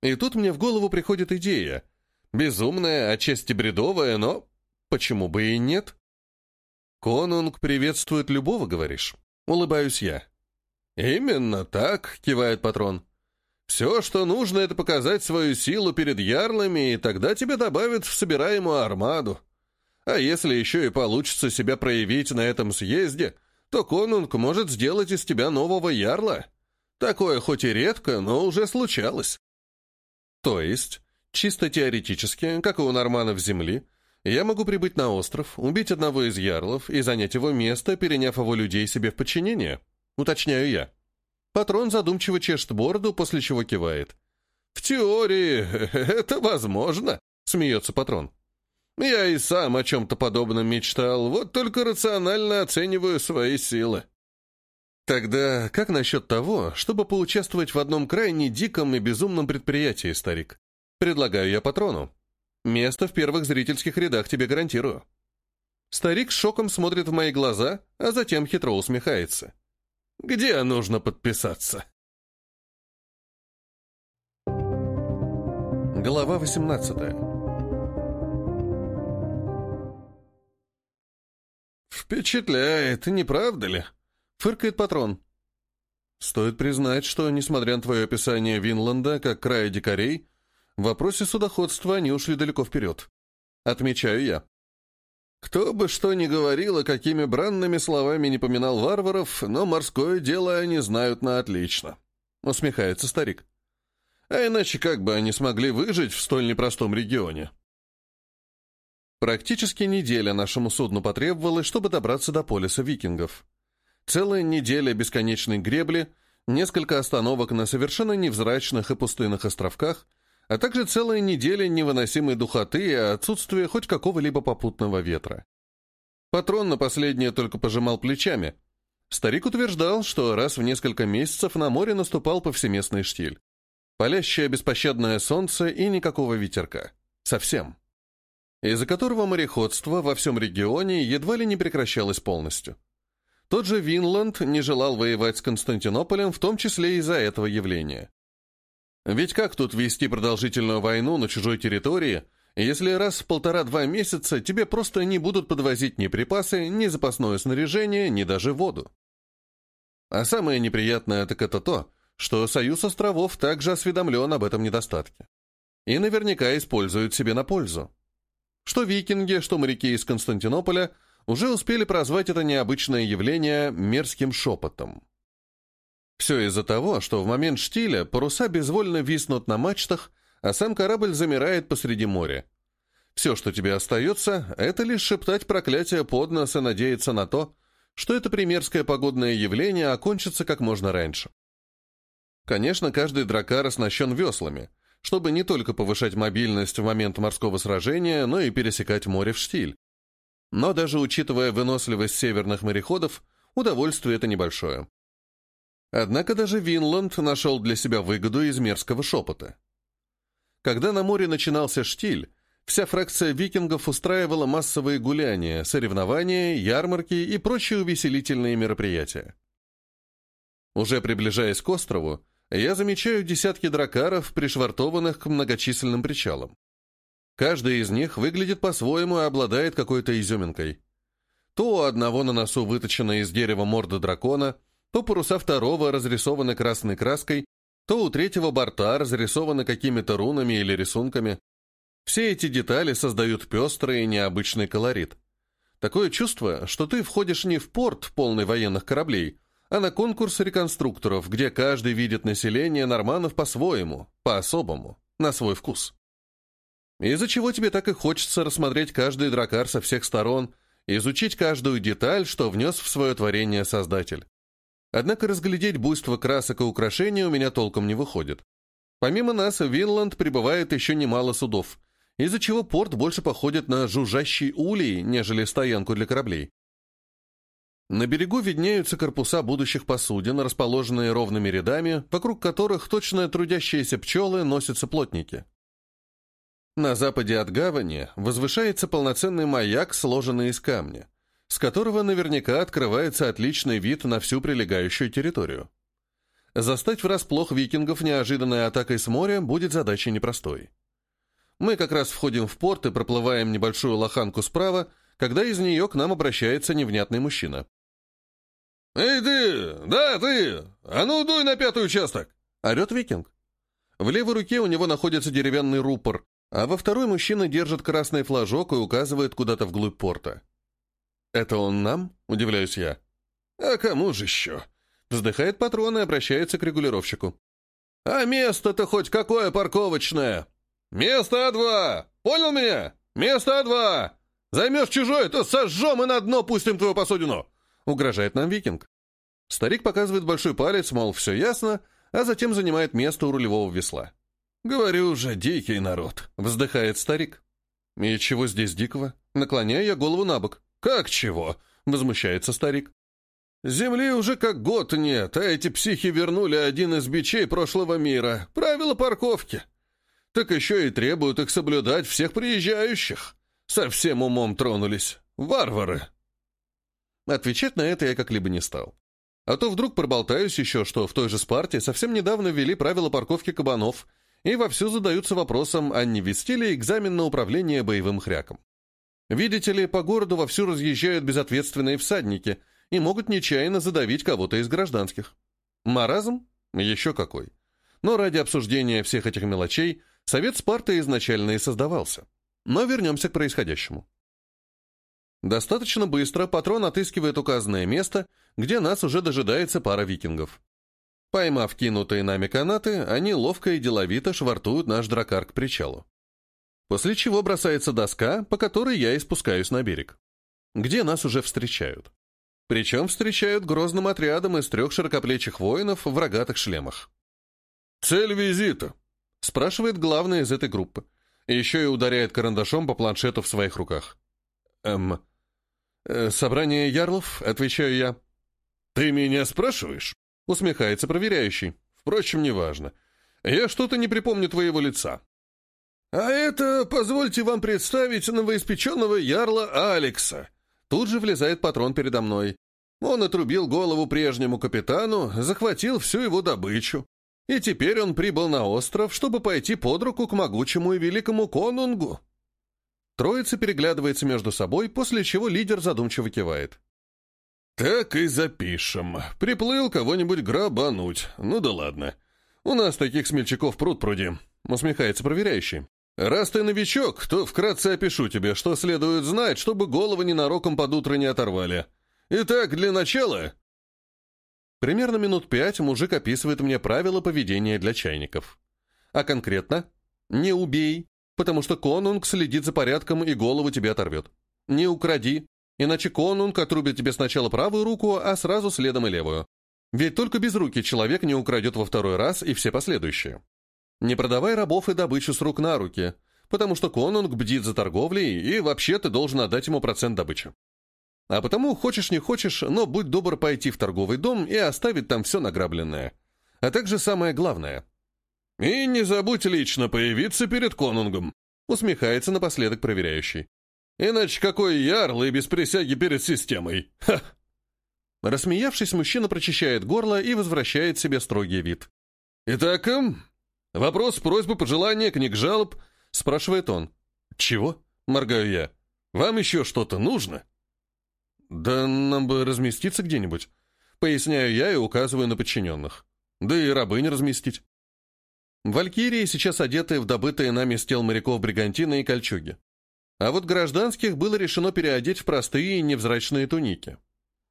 И тут мне в голову приходит идея — Безумная, отчасти бредовая, но почему бы и нет? «Конунг приветствует любого, говоришь?» Улыбаюсь я. «Именно так», — кивает патрон. «Все, что нужно, это показать свою силу перед ярлами, и тогда тебе добавят в собираемую армаду. А если еще и получится себя проявить на этом съезде, то конунг может сделать из тебя нового ярла. Такое хоть и редко, но уже случалось». «То есть Чисто теоретически, как и у норманов Земли, я могу прибыть на остров, убить одного из ярлов и занять его место, переняв его людей себе в подчинение. Уточняю я. Патрон задумчиво чешет бороду, после чего кивает. «В теории это возможно», — смеется патрон. «Я и сам о чем-то подобном мечтал, вот только рационально оцениваю свои силы». «Тогда как насчет того, чтобы поучаствовать в одном крайне диком и безумном предприятии, старик?» Предлагаю я патрону. Место в первых зрительских рядах тебе гарантирую. Старик с шоком смотрит в мои глаза, а затем хитро усмехается. Где нужно подписаться? Глава 18 «Впечатляет, не правда ли?» — фыркает патрон. Стоит признать, что, несмотря на твое описание Винланда как края дикарей, в вопросе судоходства они ушли далеко вперед. Отмечаю я. Кто бы что ни говорил, и какими бранными словами не поминал варваров, но морское дело они знают на отлично. Усмехается старик. А иначе как бы они смогли выжить в столь непростом регионе? Практически неделя нашему судну потребовалась, чтобы добраться до полиса викингов. Целая неделя бесконечной гребли, несколько остановок на совершенно невзрачных и пустынных островках — а также целая неделя невыносимой духоты и отсутствия хоть какого-либо попутного ветра. Патрон на последнее только пожимал плечами. Старик утверждал, что раз в несколько месяцев на море наступал повсеместный штиль. Палящее беспощадное солнце и никакого ветерка. Совсем. Из-за которого мореходство во всем регионе едва ли не прекращалось полностью. Тот же Винланд не желал воевать с Константинополем, в том числе из-за этого явления. Ведь как тут вести продолжительную войну на чужой территории, если раз в полтора-два месяца тебе просто не будут подвозить ни припасы, ни запасное снаряжение, ни даже воду. А самое неприятное так это то, что Союз островов также осведомлен об этом недостатке. И наверняка используют себе на пользу. Что викинги, что моряки из Константинополя уже успели прозвать это необычное явление мерзким шепотом. Все из-за того, что в момент штиля паруса безвольно виснут на мачтах, а сам корабль замирает посреди моря. Все, что тебе остается, это лишь шептать проклятие под нос и надеяться на то, что это примерское погодное явление окончится как можно раньше. Конечно, каждый дракар оснащен веслами, чтобы не только повышать мобильность в момент морского сражения, но и пересекать море в штиль. Но даже учитывая выносливость северных мореходов, удовольствие это небольшое. Однако даже Винланд нашел для себя выгоду из мерзкого шепота. Когда на море начинался штиль, вся фракция викингов устраивала массовые гуляния, соревнования, ярмарки и прочие увеселительные мероприятия. Уже приближаясь к острову, я замечаю десятки дракаров, пришвартованных к многочисленным причалам. Каждый из них выглядит по-своему и обладает какой-то изюминкой. То у одного на носу выточена из дерева морда дракона, то паруса второго разрисованы красной краской, то у третьего борта разрисованы какими-то рунами или рисунками. Все эти детали создают пестрый и необычный колорит. Такое чувство, что ты входишь не в порт, полный военных кораблей, а на конкурс реконструкторов, где каждый видит население норманов по-своему, по-особому, на свой вкус. Из-за чего тебе так и хочется рассмотреть каждый дракар со всех сторон, изучить каждую деталь, что внес в свое творение Создатель. Однако разглядеть буйство красок и украшений у меня толком не выходит. Помимо нас, в Винланд прибывает еще немало судов, из-за чего порт больше походит на жужжащий улей, нежели стоянку для кораблей. На берегу виднеются корпуса будущих посудин, расположенные ровными рядами, вокруг которых точно трудящиеся пчелы носятся плотники. На западе от гавани возвышается полноценный маяк, сложенный из камня с которого наверняка открывается отличный вид на всю прилегающую территорию. Застать врасплох викингов неожиданной атакой с моря будет задачей непростой. Мы как раз входим в порт и проплываем небольшую лоханку справа, когда из нее к нам обращается невнятный мужчина. «Эй ты! Да, ты! А ну, дуй на пятый участок!» — орет викинг. В левой руке у него находится деревянный рупор, а во второй мужчина держит красный флажок и указывает куда-то вглубь порта. «Это он нам?» — удивляюсь я. «А кому же еще?» — вздыхает патрон и обращается к регулировщику. «А место-то хоть какое парковочное?» «Место А2! Понял меня? Место А2! Займешь чужое, то сожжем и на дно пустим твою посудину!» — угрожает нам викинг. Старик показывает большой палец, мол, все ясно, а затем занимает место у рулевого весла. «Говорю же, дикий народ!» — вздыхает старик. «И чего здесь дикого?» Наклоняю я голову на бок. «Как чего?» — возмущается старик. «Земли уже как год нет, а эти психи вернули один из бичей прошлого мира. Правила парковки. Так еще и требуют их соблюдать всех приезжающих. Совсем умом тронулись. Варвары!» Отвечать на это я как-либо не стал. А то вдруг проболтаюсь еще, что в той же Спарте совсем недавно ввели правила парковки кабанов и вовсю задаются вопросом, а не вести ли экзамен на управление боевым хряком. Видите ли, по городу вовсю разъезжают безответственные всадники и могут нечаянно задавить кого-то из гражданских. Маразм? Еще какой. Но ради обсуждения всех этих мелочей Совет Спарты изначально и создавался. Но вернемся к происходящему. Достаточно быстро патрон отыскивает указанное место, где нас уже дожидается пара викингов. Поймав кинутые нами канаты, они ловко и деловито швартуют наш дракар к причалу. После чего бросается доска, по которой я и спускаюсь на берег. Где нас уже встречают. Причем встречают грозным отрядом из трех широкоплечих воинов в рогатых шлемах. «Цель визита?» — спрашивает главный из этой группы. еще и ударяет карандашом по планшету в своих руках. «Эм... Э, собрание ярлов?» — отвечаю я. «Ты меня спрашиваешь?» — усмехается проверяющий. «Впрочем, неважно. Я что-то не припомню твоего лица. «А это, позвольте вам представить новоиспеченного ярла Алекса». Тут же влезает патрон передо мной. Он отрубил голову прежнему капитану, захватил всю его добычу. И теперь он прибыл на остров, чтобы пойти под руку к могучему и великому конунгу. Троица переглядывается между собой, после чего лидер задумчиво кивает. «Так и запишем. Приплыл кого-нибудь грабануть. Ну да ладно. У нас таких смельчаков пруд пруди», — усмехается проверяющий. «Раз ты новичок, то вкратце опишу тебе, что следует знать, чтобы головы ненароком под утро не оторвали. Итак, для начала...» Примерно минут пять мужик описывает мне правила поведения для чайников. А конкретно «Не убей, потому что конунг следит за порядком и голову тебе оторвет. Не укради, иначе конунг отрубит тебе сначала правую руку, а сразу следом и левую. Ведь только без руки человек не украдет во второй раз и все последующие. Не продавай рабов и добычу с рук на руки, потому что конунг бдит за торговлей, и вообще ты должен отдать ему процент добычи. А потому, хочешь не хочешь, но будь добр пойти в торговый дом и оставить там все награбленное. А также самое главное. «И не забудь лично появиться перед конунгом», усмехается напоследок проверяющий. «Иначе какой ярл и без присяги перед системой? Ха!» Рассмеявшись, мужчина прочищает горло и возвращает себе строгий вид. «Итак, эм, вопрос, просьбы, пожелания, книг жалоб?» — спрашивает он. «Чего?» — моргаю я. «Вам еще что-то нужно?» «Да нам бы разместиться где-нибудь», — поясняю я и указываю на подчиненных. «Да и рабы не разместить». Валькирии сейчас одеты в добытые нами с тел моряков бригантины и кольчуги. А вот гражданских было решено переодеть в простые невзрачные туники.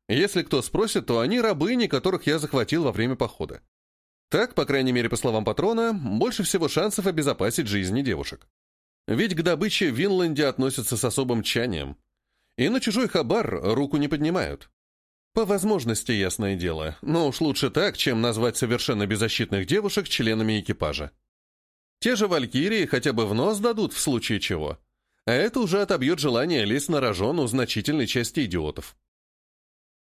Если кто спросит, то они рабыни, которых я захватил во время похода. Так, по крайней мере, по словам патрона, больше всего шансов обезопасить жизни девушек. Ведь к добыче в Винланде относятся с особым тщанием. И на чужой хабар руку не поднимают. По возможности, ясное дело, но уж лучше так, чем назвать совершенно беззащитных девушек членами экипажа. Те же валькирии хотя бы в нос дадут в случае чего. А это уже отобьет желание лезть на рожон у значительной части идиотов.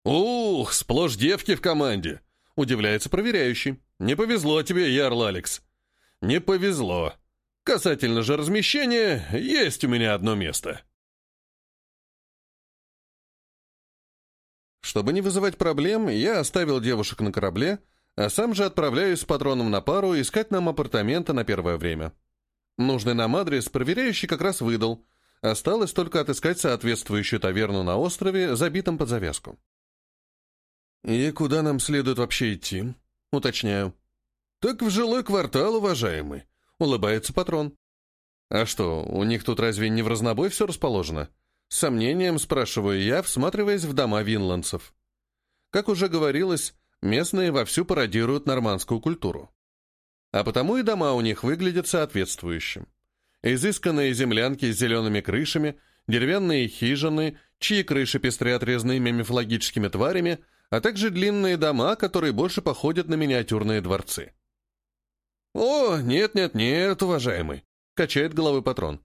«Ух, сплошь девки в команде!» — удивляется проверяющий. «Не повезло тебе, Ярл Алекс». «Не повезло. Касательно же размещения, есть у меня одно место». Чтобы не вызывать проблем, я оставил девушек на корабле, а сам же отправляюсь с патроном на пару искать нам апартаменты на первое время. Нужный нам адрес проверяющий как раз выдал. Осталось только отыскать соответствующую таверну на острове, забитом под завязку. «И куда нам следует вообще идти?» — уточняю. «Так в жилой квартал, уважаемый», — улыбается патрон. «А что, у них тут разве не в разнобой все расположено?» С сомнением спрашиваю я, всматриваясь в дома винландцев. Как уже говорилось, местные вовсю пародируют нормандскую культуру. А потому и дома у них выглядят соответствующим. Изысканные землянки с зелеными крышами, деревянные хижины, чьи крыши пестрят резными мифологическими тварями, а также длинные дома, которые больше походят на миниатюрные дворцы. «О, нет-нет-нет, уважаемый», — качает головой патрон.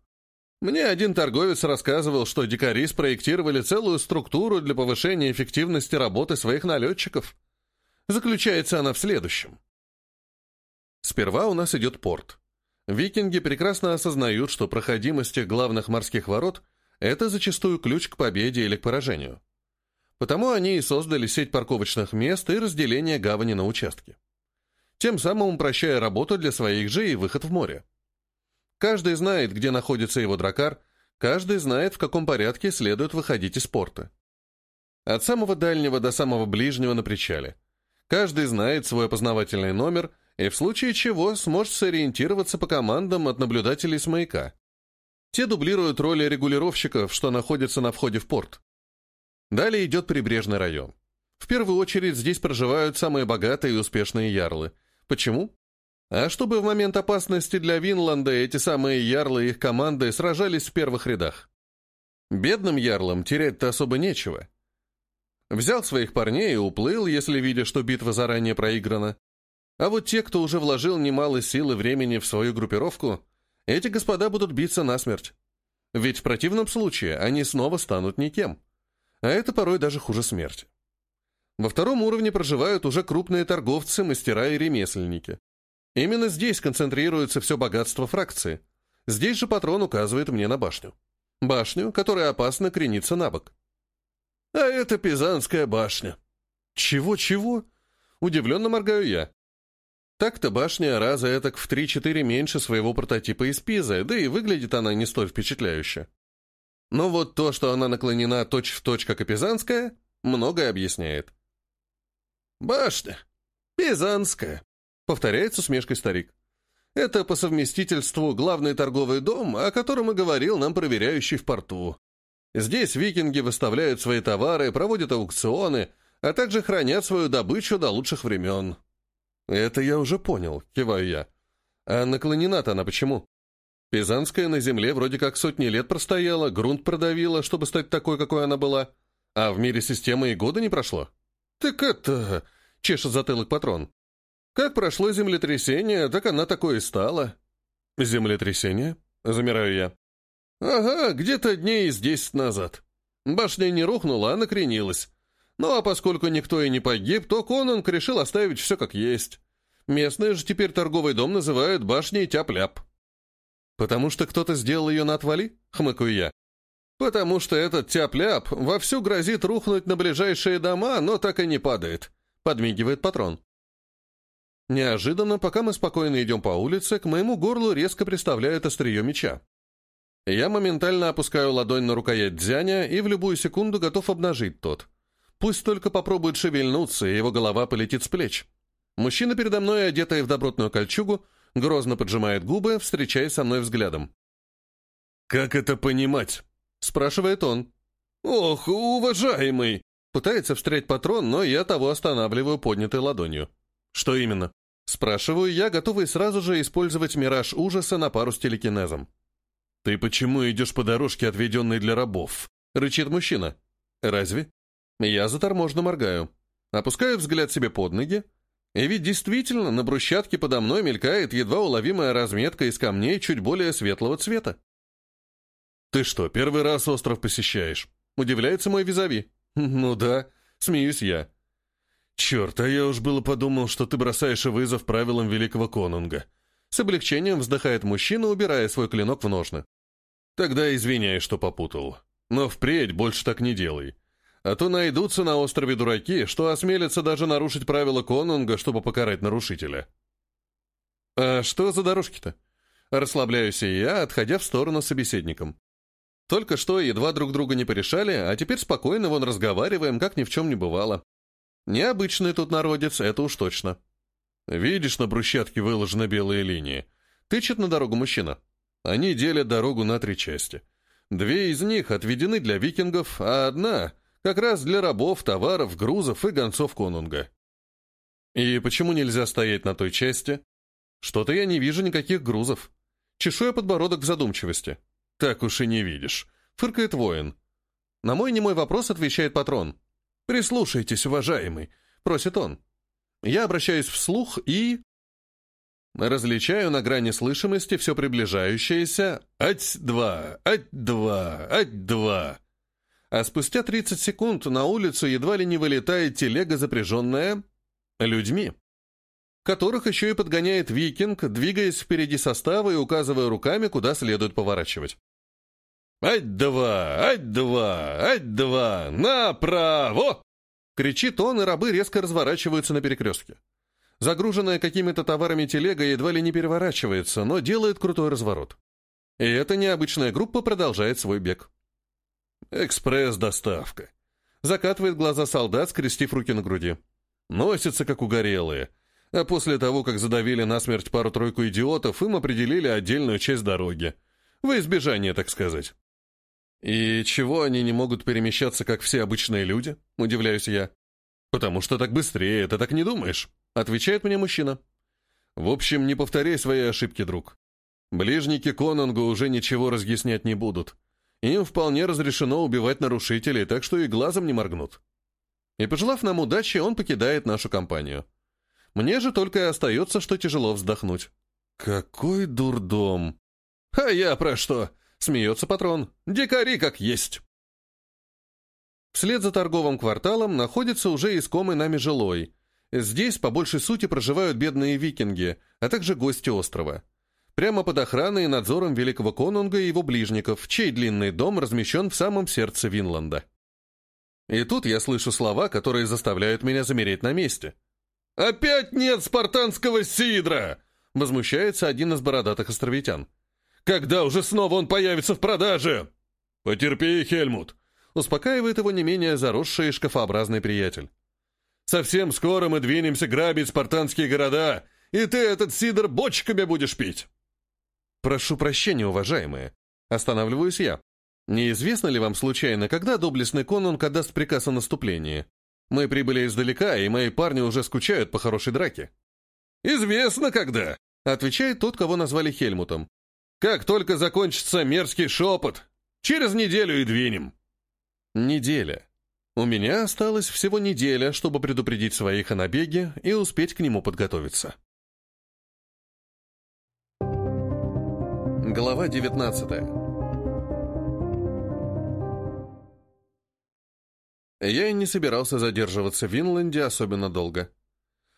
Мне один торговец рассказывал, что дикари спроектировали целую структуру для повышения эффективности работы своих налетчиков. Заключается она в следующем. Сперва у нас идет порт. Викинги прекрасно осознают, что проходимость их главных морских ворот – это зачастую ключ к победе или к поражению. Потому они и создали сеть парковочных мест и разделение гавани на участки. Тем самым упрощая работу для своих же и выход в море. Каждый знает, где находится его дракар, каждый знает, в каком порядке следует выходить из порта. От самого дальнего до самого ближнего на причале. Каждый знает свой опознавательный номер и в случае чего сможет сориентироваться по командам от наблюдателей с маяка. Те дублируют роли регулировщиков, что находятся на входе в порт. Далее идет прибрежный район. В первую очередь здесь проживают самые богатые и успешные ярлы. Почему? А чтобы в момент опасности для Винланда эти самые ярлы и их команды сражались в первых рядах. Бедным ярлам терять-то особо нечего. Взял своих парней и уплыл, если видя, что битва заранее проиграна. А вот те, кто уже вложил немало сил и времени в свою группировку, эти господа будут биться насмерть. Ведь в противном случае они снова станут никем. А это порой даже хуже смерти. Во втором уровне проживают уже крупные торговцы, мастера и ремесленники. Именно здесь концентрируется все богатство фракции. Здесь же патрон указывает мне на башню. Башню, которая опасно кренится на бок. А это Пизанская башня. Чего-чего? Удивленно моргаю я. Так-то башня раза этак в 3-4 меньше своего прототипа из Пизы, да и выглядит она не столь впечатляюще. Но вот то, что она наклонена точь-в-точь, точь, как и Пизанская, многое объясняет. «Башня. Пизанская», — повторяет с усмешкой старик. «Это по совместительству главный торговый дом, о котором и говорил нам проверяющий в порту. Здесь викинги выставляют свои товары, проводят аукционы, а также хранят свою добычу до лучших времен». «Это я уже понял», — киваю я. «А наклонена-то она почему?» Пизанская на земле вроде как сотни лет простояла, грунт продавила, чтобы стать такой, какой она была. А в мире системы и года не прошло. Так это... Чешет затылок патрон. Как прошло землетрясение, так она такое и стала. Землетрясение? Замираю я. Ага, где-то дней из десять назад. Башня не рухнула, а накренилась. Ну а поскольку никто и не погиб, то Конанг решил оставить все как есть. Местные же теперь торговый дом называют башней Тяп-Ляп. «Потому что кто-то сделал ее на отвали?» — хмыкаю я. «Потому что этот тяп-ляп вовсю грозит рухнуть на ближайшие дома, но так и не падает», — подмигивает патрон. Неожиданно, пока мы спокойно идем по улице, к моему горлу резко приставляют острие меча. Я моментально опускаю ладонь на рукоять дзяня и в любую секунду готов обнажить тот. Пусть только попробует шевельнуться, и его голова полетит с плеч. Мужчина передо мной, одетый в добротную кольчугу, Грозно поджимает губы, встречаясь со мной взглядом. «Как это понимать?» — спрашивает он. «Ох, уважаемый!» Пытается встрять патрон, но я того останавливаю поднятой ладонью. «Что именно?» Спрашиваю я, готовый сразу же использовать мираж ужаса на пару с телекинезом. «Ты почему идешь по дорожке, отведенной для рабов?» — рычит мужчина. «Разве?» Я заторможенно моргаю. Опускаю взгляд себе под ноги, и ведь действительно на брусчатке подо мной мелькает едва уловимая разметка из камней чуть более светлого цвета. «Ты что, первый раз остров посещаешь?» — удивляется мой визави. «Ну да», — смеюсь я. «Черт, а я уж было подумал, что ты бросаешь вызов правилам великого конунга». С облегчением вздыхает мужчина, убирая свой клинок в ножны. «Тогда извиняй, что попутал. Но впредь больше так не делай. А то найдутся на острове дураки, что осмелятся даже нарушить правила конунга, чтобы покарать нарушителя. А что за дорожки-то? Расслабляюсь и я, отходя в сторону собеседником. Только что едва друг друга не порешали, а теперь спокойно вон разговариваем, как ни в чем не бывало. Необычный тут народец, это уж точно. Видишь, на брусчатке выложены белые линии. Тычет на дорогу мужчина. Они делят дорогу на три части. Две из них отведены для викингов, а одна как раз для рабов, товаров, грузов и гонцов конунга. И почему нельзя стоять на той части? Что-то я не вижу никаких грузов. Чешу я подбородок в задумчивости. Так уж и не видишь. Фыркает воин. На мой немой вопрос отвечает патрон. «Прислушайтесь, уважаемый», — просит он. Я обращаюсь вслух и... Различаю на грани слышимости все приближающееся «Ать-два! Ать-два! Ать-два!» А спустя 30 секунд на улицу едва ли не вылетает телега, запряженная людьми, которых еще и подгоняет викинг, двигаясь впереди состава и указывая руками, куда следует поворачивать. «Ать-два! Ать-два! Ать-два! Направо!» Кричит он, и рабы резко разворачиваются на перекрестке. Загруженная какими-то товарами телега едва ли не переворачивается, но делает крутой разворот. И эта необычная группа продолжает свой бег. «Экспресс-доставка». Закатывает глаза солдат, скрестив руки на груди. Носятся, как угорелые. А после того, как задавили насмерть пару-тройку идиотов, им определили отдельную часть дороги. Во избежание, так сказать. «И чего они не могут перемещаться, как все обычные люди?» — удивляюсь я. «Потому что так быстрее, ты так не думаешь?» — отвечает мне мужчина. «В общем, не повторяй свои ошибки, друг. Ближники Конангу уже ничего разъяснять не будут. Им вполне разрешено убивать нарушителей, так что и глазом не моргнут. И пожелав нам удачи, он покидает нашу компанию. Мне же только и остается, что тяжело вздохнуть. Какой дурдом! А я про что? Смеется патрон. Дикари как есть. Вслед за торговым кварталом находится уже искомый нами жилой. Здесь, по большей сути, проживают бедные викинги, а также гости острова прямо под охраной и надзором великого конунга и его ближников, чей длинный дом размещен в самом сердце Винланда. И тут я слышу слова, которые заставляют меня замереть на месте. «Опять нет спартанского сидра!» — возмущается один из бородатых островитян. «Когда уже снова он появится в продаже?» «Потерпи, Хельмут!» — успокаивает его не менее заросший шкафообразный приятель. «Совсем скоро мы двинемся грабить спартанские города, и ты этот сидр бочками будешь пить!» «Прошу прощения, уважаемые!» Останавливаюсь я. «Неизвестно ли вам случайно, когда доблестный конунг отдаст приказ о наступлении? Мы прибыли издалека, и мои парни уже скучают по хорошей драке». «Известно когда!» — отвечает тот, кого назвали Хельмутом. «Как только закончится мерзкий шепот, через неделю и двинем». Неделя. У меня осталось всего неделя, чтобы предупредить своих о набеге и успеть к нему подготовиться. Глава 19 Я и не собирался задерживаться в Винланде особенно долго.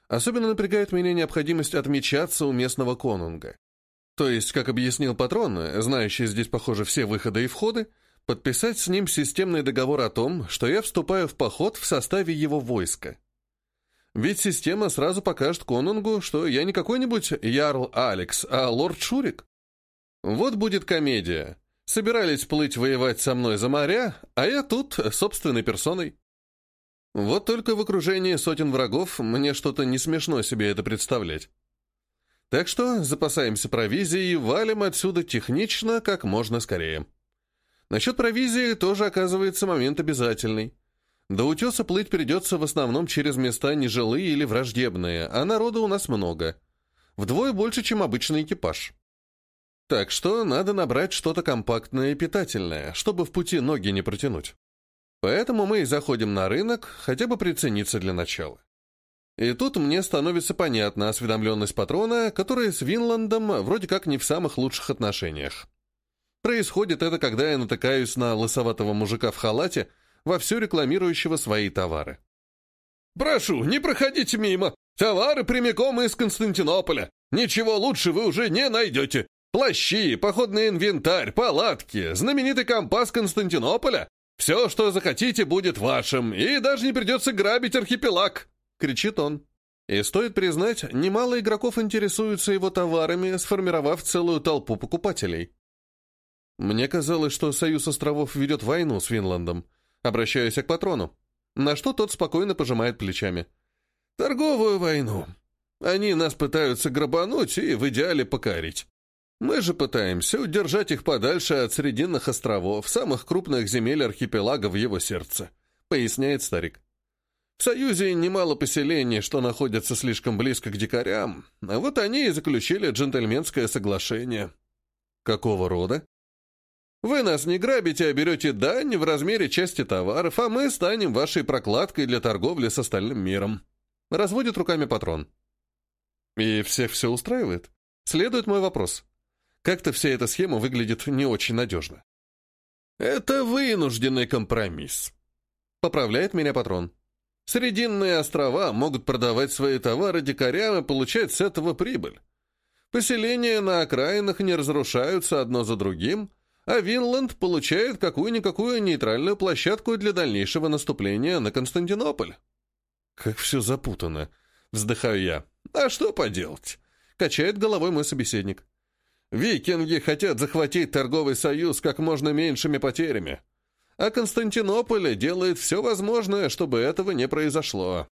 Особенно напрягает меня необходимость отмечаться у местного конунга. То есть, как объяснил патрон, знающий здесь, похоже, все выходы и входы, подписать с ним системный договор о том, что я вступаю в поход в составе его войска. Ведь система сразу покажет конунгу, что я не какой-нибудь Ярл Алекс, а лорд Шурик. Вот будет комедия. Собирались плыть воевать со мной за моря, а я тут, собственной персоной. Вот только в окружении сотен врагов мне что-то не смешно себе это представлять. Так что запасаемся провизией и валим отсюда технично как можно скорее. Насчет провизии тоже оказывается момент обязательный. До утеса плыть придется в основном через места нежилые или враждебные, а народу у нас много. Вдвое больше, чем обычный экипаж. Так что надо набрать что-то компактное и питательное, чтобы в пути ноги не протянуть. Поэтому мы и заходим на рынок, хотя бы прицениться для начала. И тут мне становится понятна осведомленность патрона, которая с Винландом вроде как не в самых лучших отношениях. Происходит это, когда я натыкаюсь на лысоватого мужика в халате, вовсю рекламирующего свои товары. «Прошу, не проходите мимо! Товары прямиком из Константинополя! Ничего лучше вы уже не найдете! Плащи, походный инвентарь, палатки, знаменитый компас Константинополя. Все, что захотите, будет вашим, и даже не придется грабить архипелаг!» — кричит он. И стоит признать, немало игроков интересуются его товарами, сформировав целую толпу покупателей. Мне казалось, что Союз островов ведет войну с Финландом. Обращаюсь к патрону. На что тот спокойно пожимает плечами. «Торговую войну. Они нас пытаются грабануть и в идеале покорить. Мы же пытаемся удержать их подальше от Срединных островов, самых крупных земель архипелага в его сердце», — поясняет старик. «В Союзе немало поселений, что находятся слишком близко к дикарям, а вот они и заключили джентльменское соглашение». «Какого рода?» «Вы нас не грабите, а берете дань в размере части товаров, а мы станем вашей прокладкой для торговли с остальным миром». Разводит руками патрон. «И всех все устраивает?» Следует мой вопрос. Как-то вся эта схема выглядит не очень надежно. «Это вынужденный компромисс», — поправляет меня патрон. «Срединные острова могут продавать свои товары дикарям и получать с этого прибыль. Поселения на окраинах не разрушаются одно за другим, а Винланд получает какую-никакую нейтральную площадку для дальнейшего наступления на Константинополь». «Как все запутано», — вздыхаю я. «А что поделать?» — качает головой мой собеседник. Викинги хотят захватить торговый союз как можно меньшими потерями. А Константинополь делает все возможное, чтобы этого не произошло.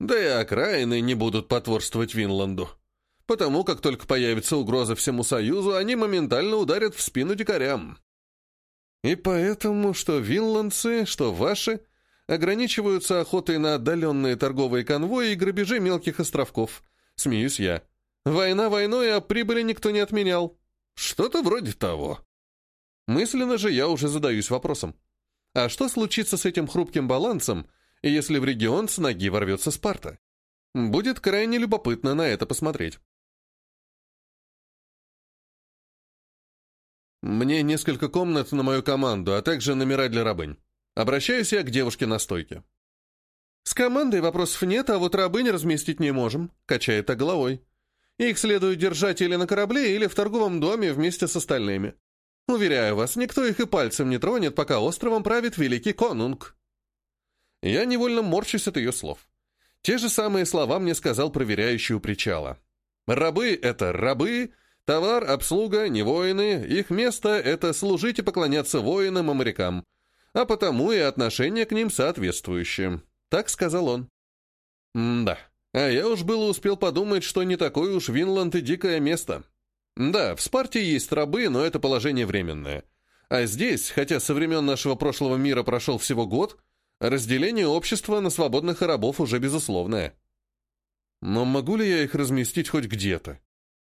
Да и окраины не будут потворствовать Винланду. Потому как только появится угроза всему союзу, они моментально ударят в спину дикарям. И поэтому, что винландцы, что ваши, ограничиваются охотой на отдаленные торговые конвои и грабежи мелких островков. Смеюсь я. Война войной, а прибыли никто не отменял. Что-то вроде того. Мысленно же я уже задаюсь вопросом. А что случится с этим хрупким балансом, если в регион с ноги ворвется Спарта? Будет крайне любопытно на это посмотреть. Мне несколько комнат на мою команду, а также номера для рабынь. Обращаюсь я к девушке на стойке. «С командой вопросов нет, а вот рабынь разместить не можем», — качает головой. Их следует держать или на корабле, или в торговом доме вместе с остальными. Уверяю вас, никто их и пальцем не тронет, пока островом правит великий конунг. Я невольно морщусь от ее слов. Те же самые слова мне сказал проверяющий у причала. Рабы — это рабы, Товар, обслуга, не воины, их место — это служить и поклоняться воинам и морякам, а потому и отношение к ним соответствующее. Так сказал он. М да, а я уж было успел подумать, что не такой уж Винланд и дикое место. Да, в Спарте есть рабы, но это положение временное. А здесь, хотя со времен нашего прошлого мира прошел всего год, разделение общества на свободных и рабов уже безусловное. Но могу ли я их разместить хоть где-то?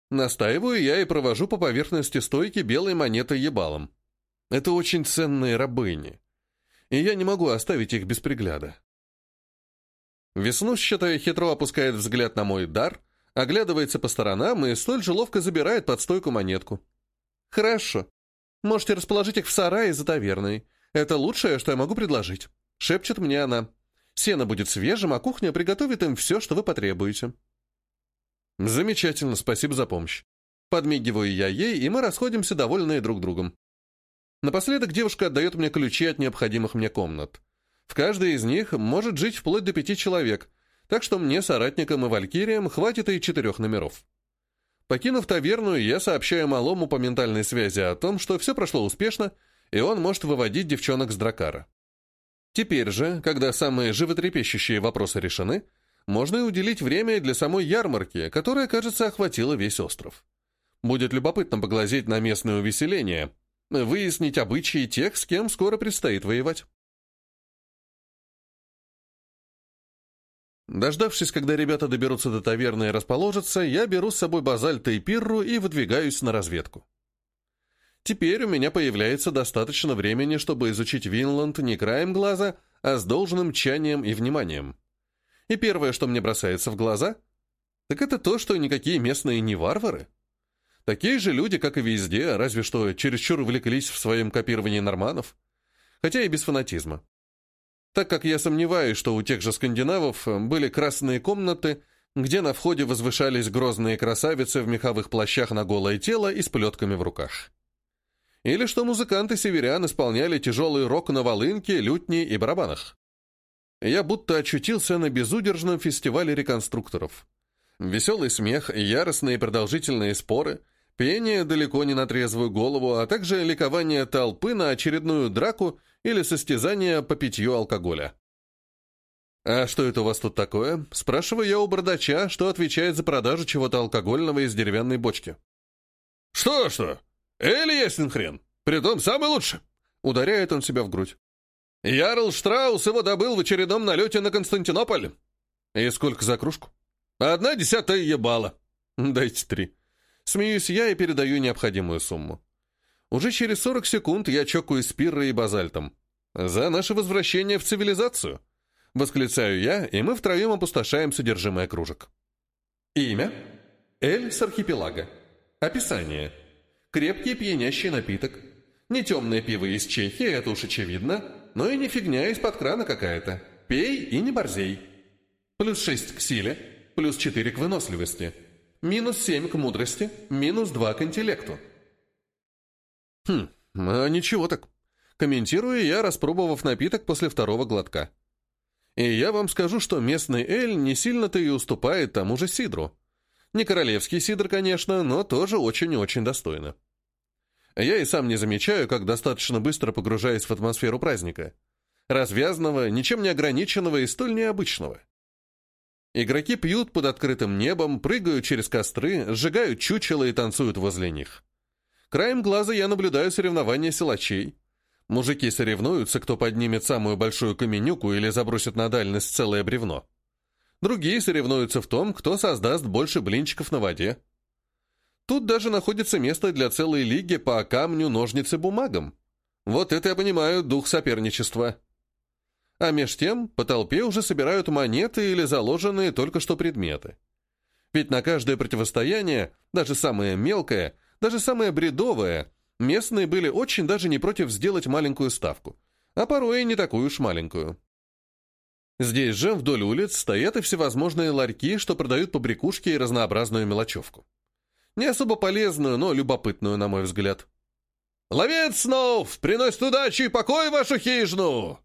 Настаиваю я и провожу по поверхности стойки белой монеты ебалом. Это очень ценные рабыни. И я не могу оставить их без пригляда. Веснущатая хитро опускает взгляд на мой дар, оглядывается по сторонам и столь же ловко забирает под стойку монетку. «Хорошо. Можете расположить их в сарае за таверной. Это лучшее, что я могу предложить», — шепчет мне она. «Сено будет свежим, а кухня приготовит им все, что вы потребуете». «Замечательно, спасибо за помощь». Подмигиваю я ей, и мы расходимся, довольные друг другом. Напоследок девушка отдает мне ключи от необходимых мне комнат. В каждой из них может жить вплоть до пяти человек, так что мне, соратникам и валькириям, хватит и четырех номеров. Покинув таверну, я сообщаю малому по ментальной связи о том, что все прошло успешно, и он может выводить девчонок с дракара. Теперь же, когда самые животрепещущие вопросы решены, можно и уделить время для самой ярмарки, которая, кажется, охватила весь остров. Будет любопытно поглазеть на местное увеселение, выяснить обычаи тех, с кем скоро предстоит воевать. Дождавшись, когда ребята доберутся до таверны и расположатся, я беру с собой базальта и пирру и выдвигаюсь на разведку. Теперь у меня появляется достаточно времени, чтобы изучить Винланд не краем глаза, а с должным тчанием и вниманием. И первое, что мне бросается в глаза, так это то, что никакие местные не варвары. Такие же люди, как и везде, разве что чересчур увлеклись в своем копировании норманов. Хотя и без фанатизма так как я сомневаюсь, что у тех же скандинавов были красные комнаты, где на входе возвышались грозные красавицы в меховых плащах на голое тело и с плетками в руках. Или что музыканты-северян исполняли тяжелый рок на волынке, лютне и барабанах. Я будто очутился на безудержном фестивале реконструкторов. Веселый смех, яростные продолжительные споры, пение далеко не на трезвую голову, а также ликование толпы на очередную драку или состязание по питью алкоголя. «А что это у вас тут такое?» Спрашиваю я у бардача, что отвечает за продажу чего-то алкогольного из деревянной бочки. «Что-что? Эль ясен хрен. Притом самый лучший!» Ударяет он себя в грудь. «Ярл Штраус его добыл в очередном налете на Константинополь». «И сколько за кружку?» «Одна десятая ебала». «Дайте три». Смеюсь я и передаю необходимую сумму. Уже через 40 секунд я чокаю с пиррой и базальтом. «За наше возвращение в цивилизацию!» Восклицаю я, и мы втроем опустошаем содержимое кружек. Имя? Эль с архипелага. Описание. Крепкий пьянящий напиток. Не темное пиво из Чехии, это уж очевидно, но и не фигня из-под крана какая-то. Пей и не борзей. Плюс 6 к силе, плюс 4 к выносливости. Минус 7 к мудрости, минус 2 к интеллекту. Хм, а ничего так. Комментирую я, распробовав напиток после второго глотка. И я вам скажу, что местный эль не сильно-то и уступает тому же сидру. Не королевский сидр, конечно, но тоже очень и очень достойно. Я и сам не замечаю, как достаточно быстро погружаюсь в атмосферу праздника. Развязного, ничем не ограниченного и столь необычного. Игроки пьют под открытым небом, прыгают через костры, сжигают чучела и танцуют возле них. Краем глаза я наблюдаю соревнования силачей. Мужики соревнуются, кто поднимет самую большую каменюку или забросит на дальность целое бревно. Другие соревнуются в том, кто создаст больше блинчиков на воде. Тут даже находится место для целой лиги по камню, ножницы, бумагам. Вот это я понимаю дух соперничества. А меж тем по толпе уже собирают монеты или заложенные только что предметы. Ведь на каждое противостояние, даже самое мелкое, даже самое бредовое, местные были очень даже не против сделать маленькую ставку, а порой и не такую уж маленькую. Здесь же, вдоль улиц, стоят и всевозможные ларьки, что продают побрякушки и разнообразную мелочевку. Не особо полезную, но любопытную, на мой взгляд. «Ловец снов! Приносит удачи и покой вашу хижину!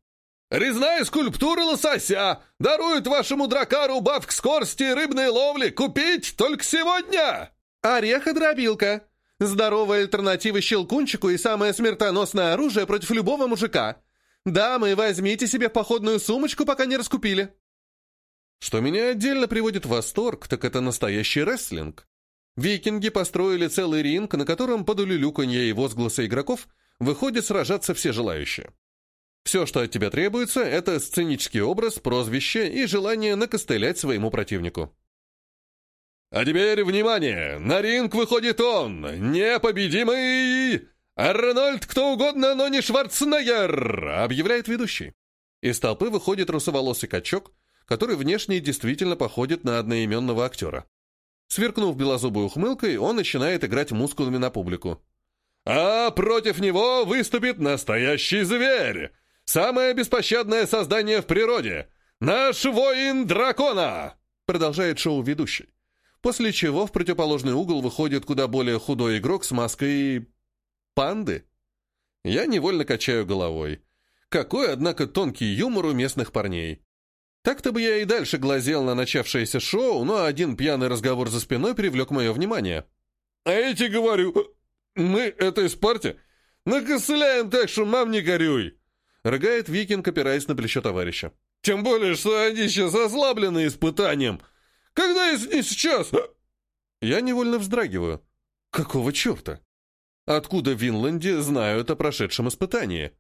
Резная скульптура лосося! Дарует вашему дракару баф к скорости рыбной ловли! Купить только сегодня!» Ореха-дробилка. Здоровая альтернатива щелкунчику и самое смертоносное оружие против любого мужика. Дамы, возьмите себе походную сумочку, пока не раскупили. Что меня отдельно приводит в восторг, так это настоящий рестлинг. Викинги построили целый ринг, на котором под улюлюканье и возгласы игроков выходят сражаться все желающие. Все, что от тебя требуется, это сценический образ, прозвище и желание накостылять своему противнику. А теперь, внимание! На ринг выходит он, непобедимый Арнольд кто угодно, но не Шварценеггер, объявляет ведущий. Из толпы выходит русоволосый качок, который внешне действительно походит на одноименного актера. Сверкнув белозубой ухмылкой, он начинает играть мускулами на публику. А против него выступит настоящий зверь! Самое беспощадное создание в природе! Наш воин дракона!» Продолжает шоу ведущий. После чего в противоположный угол выходит куда более худой игрок с маской... панды. Я невольно качаю головой. Какой, однако, тонкий юмор у местных парней. Так-то бы я и дальше глазел на начавшееся шоу, но один пьяный разговор за спиной привлек мое внимание. «А я тебе говорю, мы этой Спарте накосыляем так, что мам не горюй!» Рыгает викинг, опираясь на плечо товарища. «Тем более, что они сейчас ослаблены испытанием. Когда, если не сейчас?» Я невольно вздрагиваю. Какого черта? Откуда в Винланде знают о прошедшем испытании?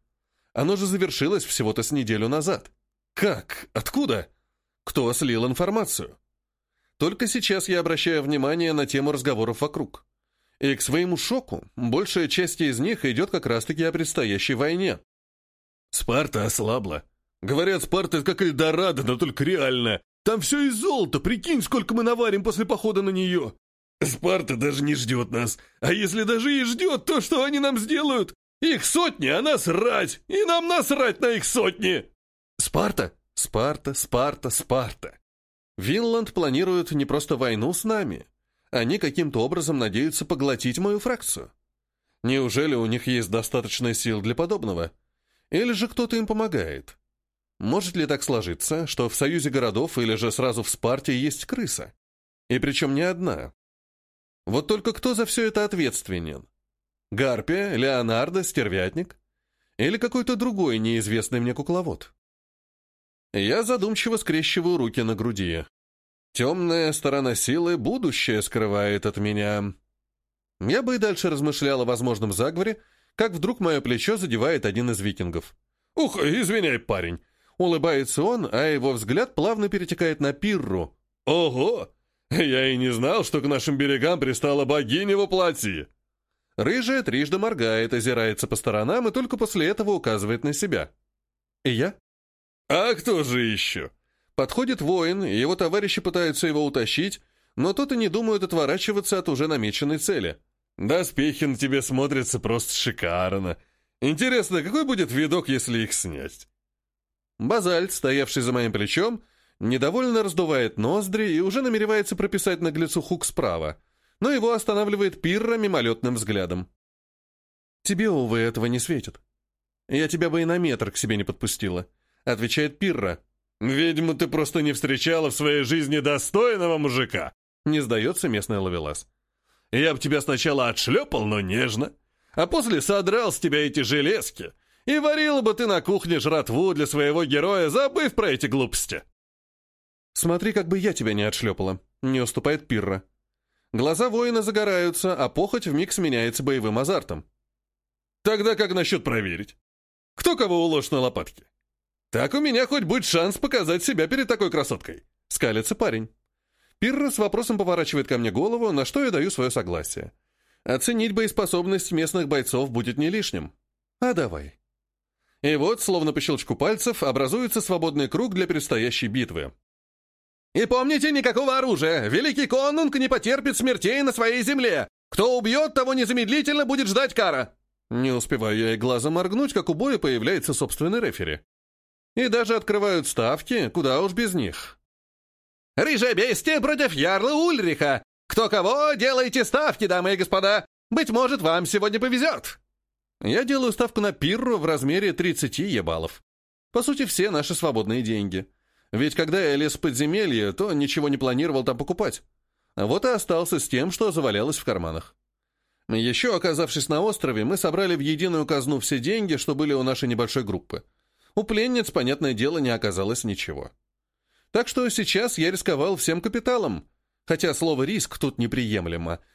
Оно же завершилось всего-то с неделю назад. Как? Откуда? Кто слил информацию? Только сейчас я обращаю внимание на тему разговоров вокруг. И к своему шоку, большая часть из них идет как раз-таки о предстоящей войне. Спарта ослабла. Говорят, Спарта это как Эльдорадо, но только реально. Там все из золота, прикинь, сколько мы наварим после похода на нее. Спарта даже не ждет нас. А если даже и ждет, то что они нам сделают? Их сотни, а нас рать. И нам насрать на их сотни. Спарта, Спарта, Спарта, Спарта. Винланд планирует не просто войну с нами. Они каким-то образом надеются поглотить мою фракцию. Неужели у них есть достаточно сил для подобного? Или же кто-то им помогает? Может ли так сложиться, что в союзе городов или же сразу в Спарте есть крыса? И причем не одна. Вот только кто за все это ответственен? Гарпия, Леонардо, Стервятник? Или какой-то другой неизвестный мне кукловод? Я задумчиво скрещиваю руки на груди. Темная сторона силы будущее скрывает от меня. Я бы и дальше размышлял о возможном заговоре, как вдруг мое плечо задевает один из викингов. «Ух, извиняй, парень!» Улыбается он, а его взгляд плавно перетекает на пирру. «Ого! Я и не знал, что к нашим берегам пристала богиня во платье!» Рыжая трижды моргает, озирается по сторонам и только после этого указывает на себя. «И я?» «А кто же еще?» Подходит воин, его товарищи пытаются его утащить, но тот и не думает отворачиваться от уже намеченной цели. Доспехи на тебе смотрятся просто шикарно. Интересно, какой будет видок, если их снять? Базальт, стоявший за моим плечом, недовольно раздувает ноздри и уже намеревается прописать наглецу хук справа, но его останавливает Пирра мимолетным взглядом. «Тебе, увы, этого не светит. Я тебя бы и на метр к себе не подпустила», — отвечает Пирра. «Видимо, ты просто не встречала в своей жизни достойного мужика», — не сдается местный ловелас. Я бы тебя сначала отшлепал, но нежно, а после содрал с тебя эти железки, и варила бы ты на кухне жратву для своего героя, забыв про эти глупости. Смотри, как бы я тебя не отшлепала, не уступает Пирра. Глаза воина загораются, а похоть вмиг сменяется боевым азартом. Тогда как насчет проверить? Кто кого уложит на лопатки? Так у меня хоть будет шанс показать себя перед такой красоткой. Скалится парень. Пирра с вопросом поворачивает ко мне голову, на что я даю свое согласие. Оценить боеспособность местных бойцов будет не лишним. А давай. И вот, словно по щелчку пальцев, образуется свободный круг для предстоящей битвы. «И помните, никакого оружия! Великий конунг не потерпит смертей на своей земле! Кто убьет, того незамедлительно будет ждать кара!» Не успеваю я и глазом моргнуть, как у боя появляется собственный рефери. И даже открывают ставки, куда уж без них. Рыжая бестия против ярла Ульриха! Кто кого, делайте ставки, дамы и господа! Быть может, вам сегодня повезет!» Я делаю ставку на пирру в размере 30 ебалов. По сути, все наши свободные деньги. Ведь когда я лез в подземелье, то ничего не планировал там покупать. Вот и остался с тем, что завалялось в карманах. Еще, оказавшись на острове, мы собрали в единую казну все деньги, что были у нашей небольшой группы. У пленниц, понятное дело, не оказалось ничего. Так что сейчас я рисковал всем капиталом, хотя слово «риск» тут неприемлемо —